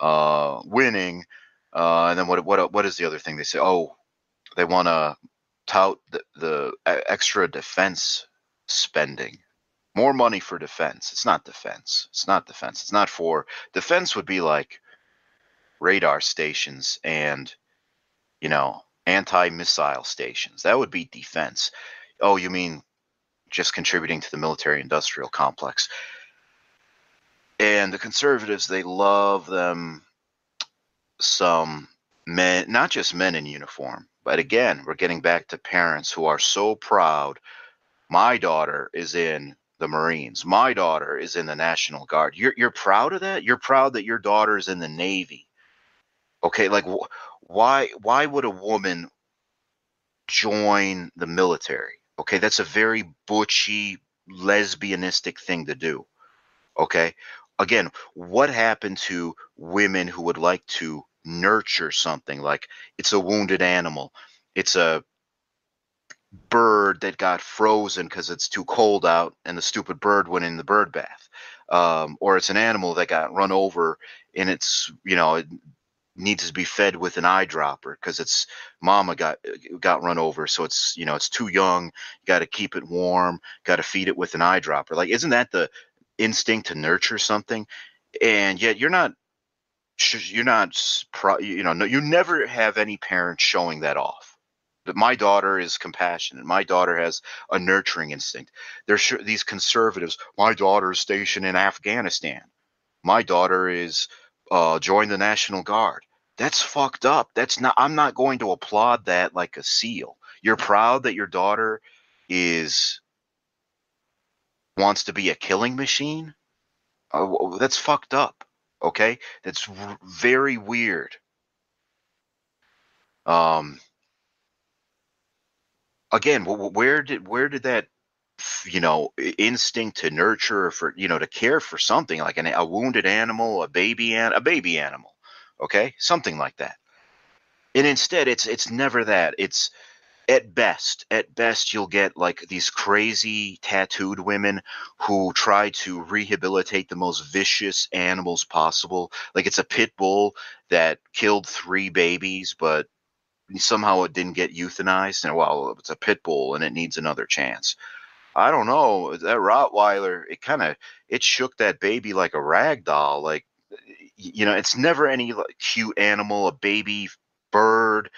Uh, winning, uh, and then what what what is the other thing they say? Oh, they want to tout the, the extra defense spending more money for defense. It's not defense. It's not defense. It's not for defense would be like radar stations and you know anti-missile stations. That would be defense. Oh you mean just contributing to the military industrial complex. And the conservatives they love them some men not just men in uniform but again we're getting back to parents who are so proud. My daughter is in the marines. My daughter is in the national guard. You're, you're proud of that? You're proud that your daughter is in the navy Okay, like wh- why why would a woman join the military? Okay, that's a very butchy lesbianistic thing to do. Okay? Again, what happened to women who would like to nurture something like it's a wounded animal, it's a bird that got frozen because it's too cold out and the stupid bird went in the bird bath um, or it's an animal that got run over and it's you know needs to be fed with an eyedropper because it's mama got got run over so it's you know it's too young you got to keep it warm got to feed it with an eyedropper. Like isn't that the instinct to nurture something? And yet you're not you're not you know you never have any parents showing that off. My daughter is compassionate. My daughter has a nurturing instinct. There's these conservatives my daughter is stationed in afghanistan. My daughter is uh, joined the national guard that's fucked up. That's not I'm not going to applaud that like a seal. You're proud that your daughter is wants to be a killing machine? Uh, that's fucked up. Okay? That's r- very weird. Um again, where did where did that you know instinct to nurture for you know to care for something like an, a wounded animal, a baby and a baby animal okay? Something like that. And instead it's it's never that. It's at best at best you'll get like these crazy tattooed women who try to rehabilitate the most vicious animals possible. Like it's a pit bull that killed three babies but somehow it didn't get euthanized and well it's a pit bull and it needs another chance. I don't know that rottweiler it kind of it shook that baby like a rag doll like you know, it's never any like cute animal, a baby bird,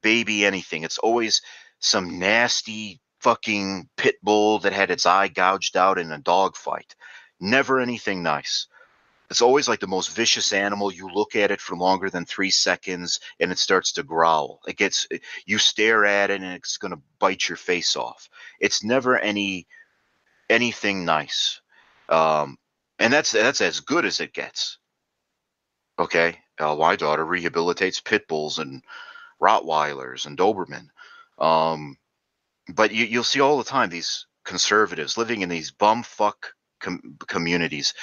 baby anything. It's always some nasty fucking pit bull that had its eye gouged out in a dog fight. Never anything nice. It's always like the most vicious animal. You look at it for longer than three seconds and it starts to growl. It gets, you stare at it and it's going to bite your face off. It's never any, anything nice. Um, and that's that's as good as it gets. Okay, uh, my daughter rehabilitates pit bulls and Rottweilers and Doberman. Um, but you, you'll see all the time these conservatives living in these bumfuck com- communities,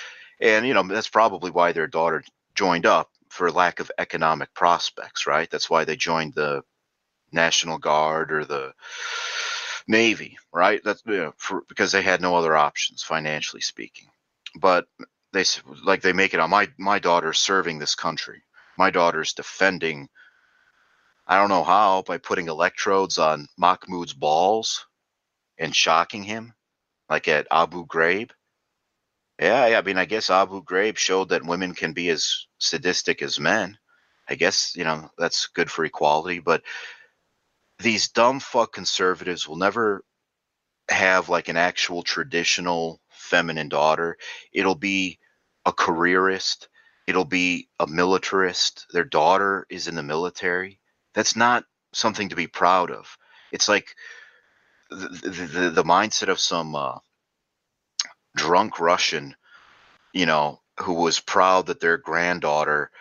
and you know that's probably why their daughter joined up for lack of economic prospects, right? That's why they joined the National Guard or the Navy, right? That's you know, for, because they had no other options financially speaking. But they like they make it on my my daughter's serving this country. My daughter's defending. I don't know how by putting electrodes on Mahmoud's balls and shocking him, like at Abu Ghraib. Yeah, yeah. I mean, I guess Abu Ghraib showed that women can be as sadistic as men. I guess you know that's good for equality, but these dumb fuck conservatives will never have like an actual traditional feminine daughter. It'll be a careerist. It'll be a militarist. Their daughter is in the military. That's not something to be proud of. It's like the, the, the mindset of some uh, drunk Russian, you know, who was proud that their granddaughter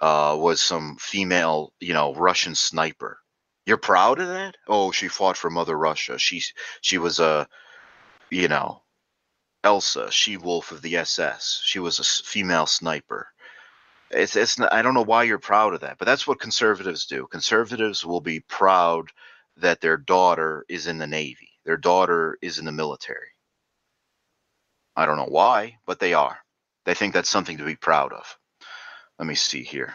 uh, was some female, you know, Russian sniper. You're proud of that? Oh, she fought for Mother Russia. She she was a, you know, Ilsa, she wolf of the SS. She was a female sniper. It's it's not, I don't know why you're proud of that, but that's what conservatives do. Conservatives will be proud that their daughter is in the Navy. Their daughter is in the military. I don't know why, but they are. They think that's something to be proud of. Let me see here.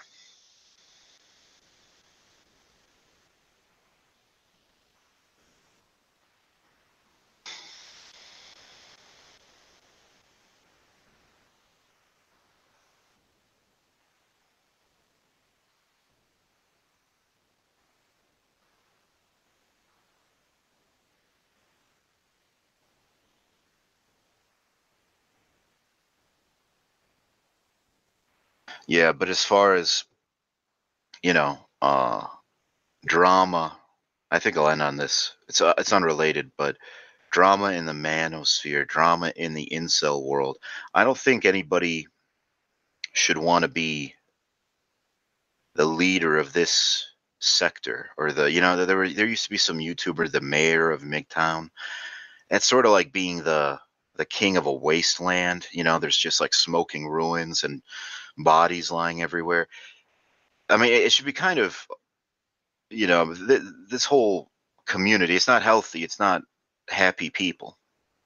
Yeah, but as far as you know, uh, drama, I think I'll end on this. It's uh, it's unrelated, but drama in the manosphere, drama in the incel world. I don't think anybody should want to be the leader of this sector or the you know there were there used to be some YouTuber, the mayor of MGTOW. It's sort of like being the the king of a wasteland. You know, there's just like smoking ruins and bodies lying everywhere. I mean, it should be kind of, you know, th- this whole community. It's not healthy. It's not happy people.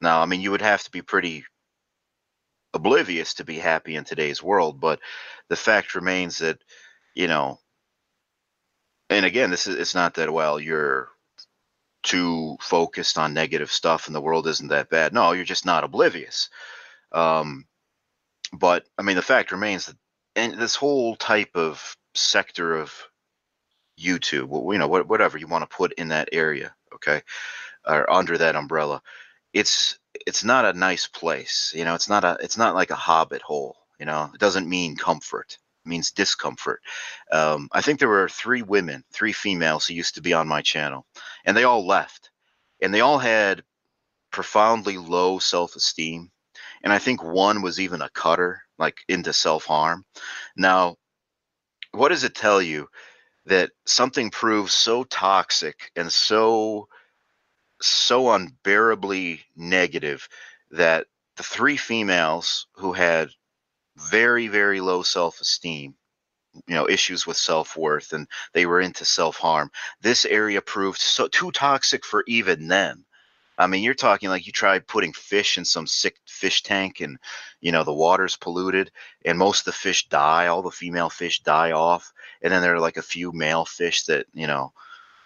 Now, I mean, you would have to be pretty oblivious to be happy in today's world, but the fact remains that, you know, and again, this is it's not that well you're too focused on negative stuff and the world isn't that bad. No, you're just not oblivious. Um, but I mean, the fact remains that and this whole type of sector of YouTube, well, you know, whatever you want to put in that area, okay, or under that umbrella, it's it's not a nice place. You know, it's not a it's not like a hobbit hole. You know, it doesn't mean comfort. It means discomfort. Um, I think there were three women, three females who used to be on my channel, and they all left, and they all had profoundly low self-esteem and I think one was even a cutter, like into self harm. Now, what does it tell you that something proves so toxic and so so unbearably negative that the three females who had very very low self-esteem you know issues with self-worth and they were into self-harm this area proved so too toxic for even them I mean, you're talking like you tried putting fish in some sick fish tank and, you know, the water's polluted and most of the fish die. All the female fish die off. And then there are like a few male fish that, you know,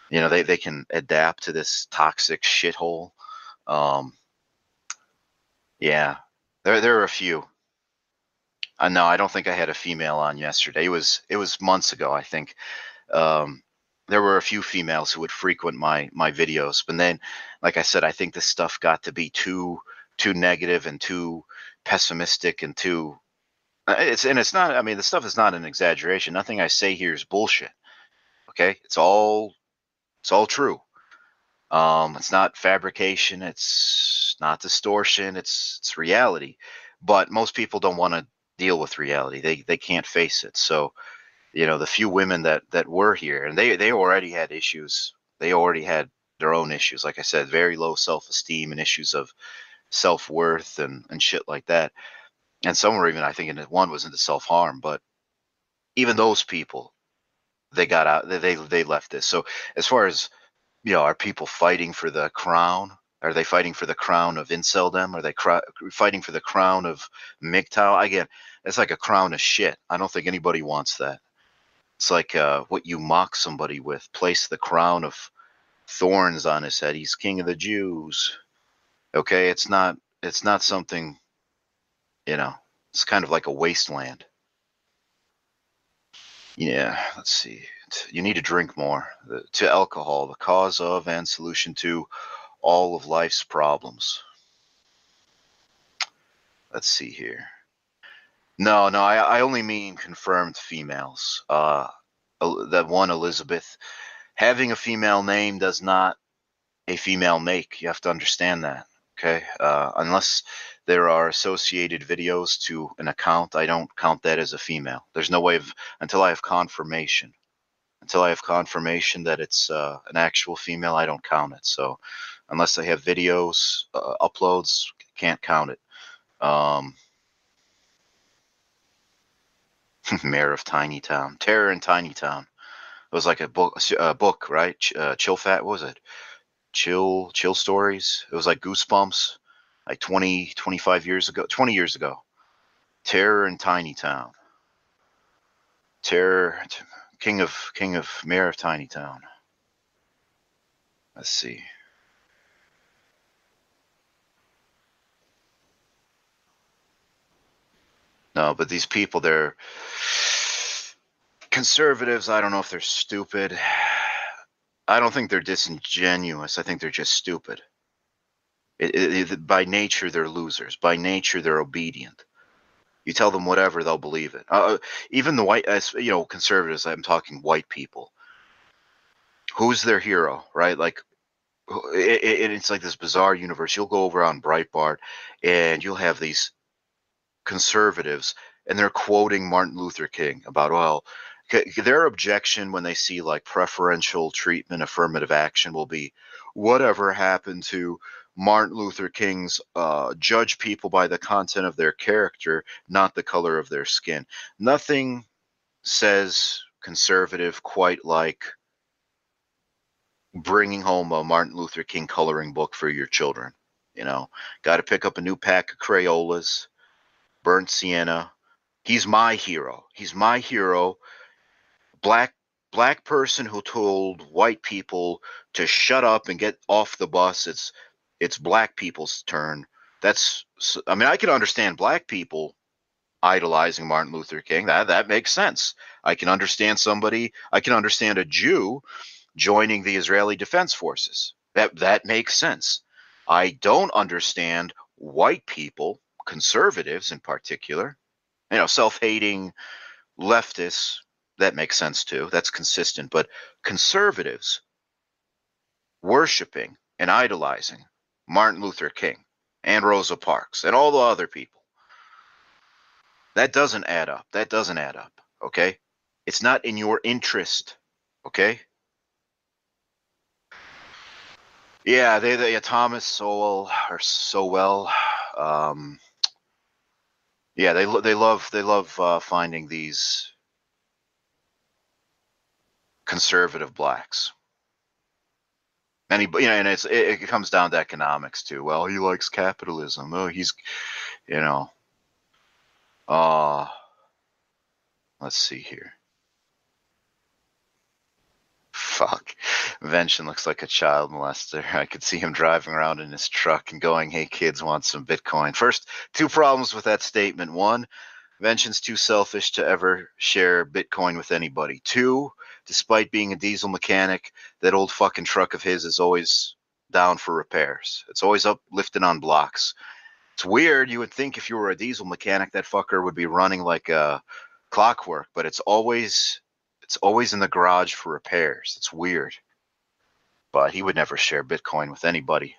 you know, they, they can adapt to this toxic shithole. Um, yeah, there, there are a few. Uh, no, I don't think I had a female on yesterday. It was, it was months ago, I think. Um, there were a few females who would frequent my my videos but then like i said i think this stuff got to be too too negative and too pessimistic and too uh, it's and it's not i mean the stuff is not an exaggeration nothing i say here is bullshit okay it's all it's all true um it's not fabrication it's not distortion it's it's reality but most people don't want to deal with reality. They they can't face it. So, you know, the few women that that were here, and they they already had issues. They already had their own issues. Like I said, very low self esteem and issues of self worth and and shit like that. And some were even, I think, in one was into self harm. But even those people, they got out. They, they left this. So as far as you know, are people fighting for the crown? Are they fighting for the crown of inceldom? Are they fighting for the crown of MGTOW? Again, it's like a crown of shit. I don't think anybody wants that. It's like uh, what you mock somebody with. Place the crown of thorns on his head. He's king of the Jews. Okay, it's not. It's not something. You know, it's kind of like a wasteland. Yeah, let's see. You need to drink more. To alcohol, the cause of and solution to all of life's problems. Let's see here. No, no, I, I only mean confirmed females. Uh, that one, Elizabeth. Having a female name does not a female make. You have to understand that. Okay. Uh, unless there are associated videos to an account, I don't count that as a female. There's no way of, until I have confirmation. Until I have confirmation that it's uh, an actual female, I don't count it. So unless I have videos, uh, uploads, can't count it. Um, Mayor of Tiny Town, Terror in Tiny Town. It was like a book, a book, right? Ch- uh, Chill Fat, was it? Chill, Chill Stories. It was like Goosebumps, like 20, 25 years ago, 20 years ago. Terror in Tiny Town. Terror, King of King of Mayor of Tiny Town. Let's see. No, but these people, they're conservatives. I don't know if they're stupid. I don't think they're disingenuous. I think they're just stupid. It, it, it, by nature, they're losers. By nature, they're obedient. You tell them whatever, they'll believe it. Uh, even the white, you know, conservatives. I'm talking white people. Who's their hero, right? Like, it's like this bizarre universe. You'll go over on Breitbart, and you'll have these conservatives and they're quoting Martin Luther King about, well, their objection when they see like preferential treatment, affirmative action will be whatever happened to Martin Luther King's uh, judge people by the content of their character, not the color of their skin. Nothing says conservative quite like bringing home a Martin Luther King coloring book for your children. You know, got to pick up a new pack of Crayolas burnt sienna. He's my hero. He's my hero. Black black person who told white people to shut up and get off the bus. It's it's black people's turn. That's I mean I can understand black people idolizing Martin Luther King. That that makes sense. I can understand somebody. I can understand a Jew joining the Israeli Defense Forces. That that makes sense. I don't understand white people conservatives in particular, you know, self hating leftists, that makes sense too. That's consistent. But conservatives worshiping and idolizing Martin Luther King and Rosa Parks and all the other people. That doesn't add up. That doesn't add up. Okay. It's not in your interest. Okay. Yeah, they, they Thomas Sowell or Sowell. Um, yeah, they they love they love uh, finding these conservative blacks. And he, you know, and it's it, it comes down to economics too. Well, he likes capitalism. Oh, he's, you know, uh let's see here. Fuck. Vention looks like a child molester. I could see him driving around in his truck and going, Hey kids, want some Bitcoin. First, two problems with that statement. One, Vention's too selfish to ever share Bitcoin with anybody. Two, despite being a diesel mechanic, that old fucking truck of his is always down for repairs. It's always up lifting on blocks. It's weird. You would think if you were a diesel mechanic, that fucker would be running like a clockwork, but it's always it's always in the garage for repairs. It's weird. But he would never share Bitcoin with anybody.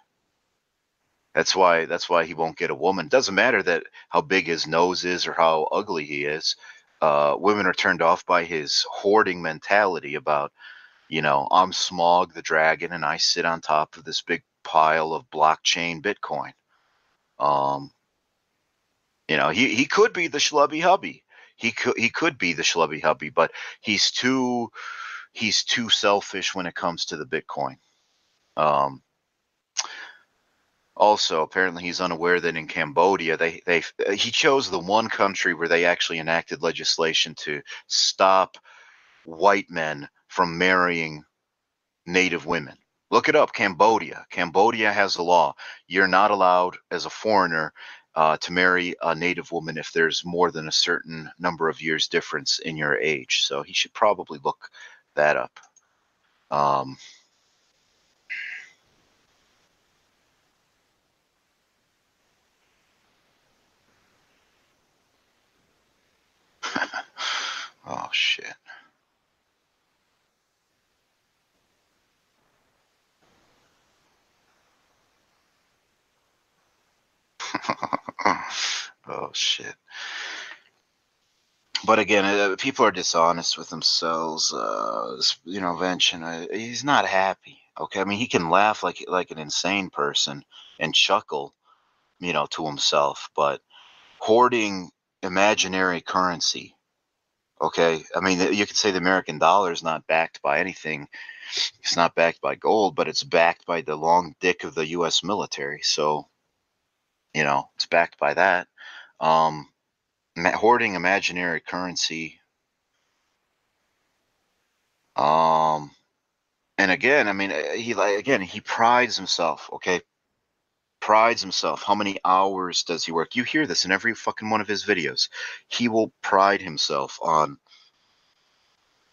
That's why that's why he won't get a woman. Doesn't matter that how big his nose is or how ugly he is. Uh, women are turned off by his hoarding mentality about, you know, I'm Smaug the dragon and I sit on top of this big pile of blockchain Bitcoin. Um, you know, he, he could be the schlubby hubby. He could he could be the schlubby hubby, but he's too he's too selfish when it comes to the Bitcoin. Um, also, apparently, he's unaware that in Cambodia, they they he chose the one country where they actually enacted legislation to stop white men from marrying native women. Look it up, Cambodia. Cambodia has a law. You're not allowed as a foreigner uh, to marry a native woman if there's more than a certain number of years difference in your age. So he should probably look that up. Um, oh shit. oh shit. But again, uh, people are dishonest with themselves. Uh, you know, Vention, uh, he's not happy. Okay, I mean, he can laugh like like an insane person and chuckle, you know, to himself. But hoarding imaginary currency. Okay, I mean, you could say the American dollar is not backed by anything. It's not backed by gold, but it's backed by the long dick of the U.S. military. So, you know, it's backed by that. Um, hoarding imaginary currency. Um, and again, I mean, uh, he like again he prides himself. Okay, prides himself. How many hours does he work? You hear this in every fucking one of his videos. He will pride himself on.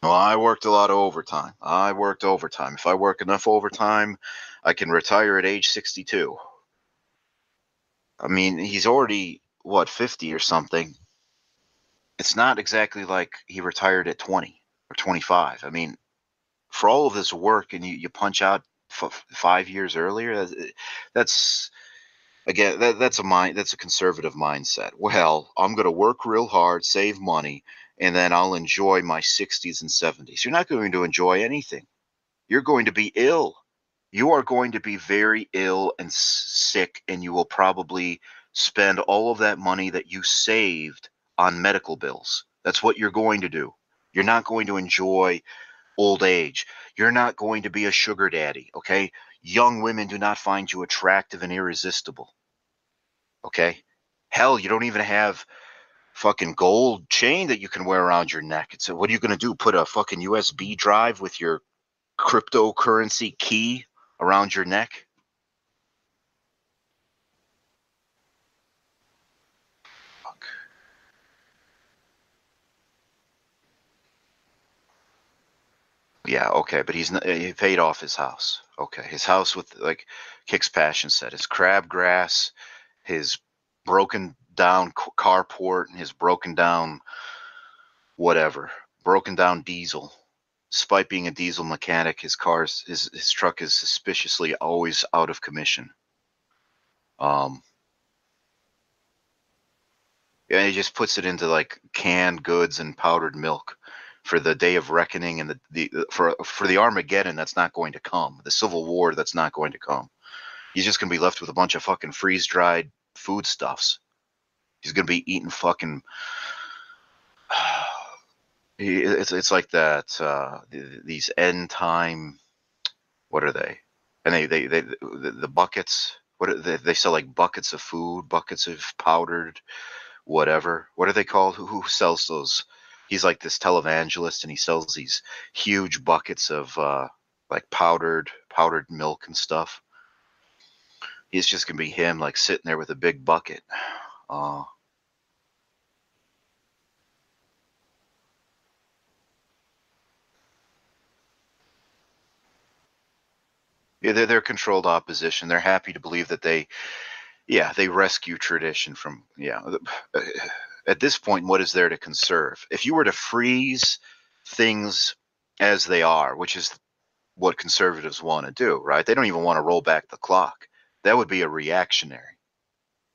Well, I worked a lot of overtime. I worked overtime. If I work enough overtime, I can retire at age 62. I mean, he's already what 50 or something it's not exactly like he retired at 20 or 25. I mean, for all of this work and you, you punch out f- five years earlier, that's again that, that's a mind that's a conservative mindset. Well, I'm going to work real hard, save money, and then I'll enjoy my 60s and 70s. You're not going to enjoy anything. You're going to be ill. You are going to be very ill and sick, and you will probably spend all of that money that you saved on medical bills. That's what you're going to do. You're not going to enjoy old age. You're not going to be a sugar daddy, okay? Young women do not find you attractive and irresistible. Okay? Hell, you don't even have fucking gold chain that you can wear around your neck. It's a, what are you going to do? Put a fucking USB drive with your cryptocurrency key around your neck? Yeah, okay, but he's not, he paid off his house. Okay, his house with like Kicks Passion said, his crabgrass, his broken down carport, and his broken down whatever, broken down diesel. Despite being a diesel mechanic, his cars, his his truck is suspiciously always out of commission. Um, yeah, he just puts it into like canned goods and powdered milk for the day of reckoning and the, the for for the Armageddon that's not going to come, the Civil War that's not going to come. He's just gonna be left with a bunch of fucking freeze dried foodstuffs. He's gonna be eating fucking. It's it's like that. Uh, these end time, what are they? And they they they the, the buckets. What are they, they sell like buckets of food, buckets of powdered, whatever. What are they called? Who, who sells those? he's like this televangelist and he sells these huge buckets of uh, like powdered powdered milk and stuff. He's just gonna be him like sitting there with a big bucket. Uh, yeah, they're, they're controlled opposition. They're happy to believe that they, yeah, they rescue tradition from, yeah at this point, what is there to conserve? If you were to freeze things as they are, which is what conservatives want to do, right? They don't even want to roll back the clock. That would be a reactionary.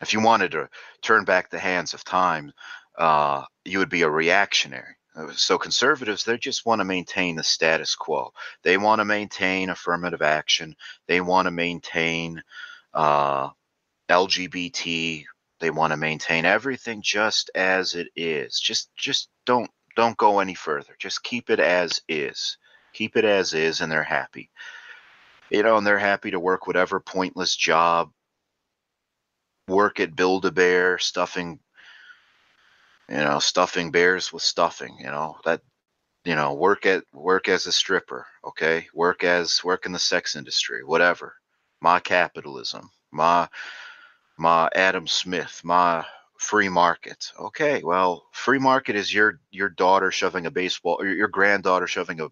If you wanted to turn back the hands of time, uh, you would be a reactionary. Uh, so conservatives, they just want to maintain the status quo. They want to maintain affirmative action. They want to maintain uh, LGBT. They want to maintain everything just as it is. Just, just don't, don't go any further. Just keep it as is. Keep it as is, and they're happy. You know, and they're happy to work whatever pointless job. Work at Build a Bear, stuffing you know, stuffing bears with stuffing, you know, that you know, work at work as a stripper, okay? Work as work in the sex industry, whatever. My capitalism, my my Adam Smith, my free market. Okay, well, free market is your your daughter shoving a baseball or your granddaughter shoving a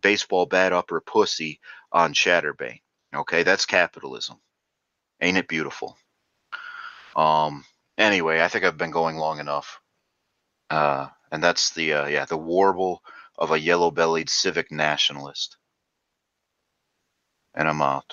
baseball bat up her pussy on Chaturbate. Okay, that's capitalism. Ain't it beautiful? Um anyway, I think I've been going long enough. Uh, and that's the uh, yeah the warble of a yellow-bellied civic nationalist. And I'm out.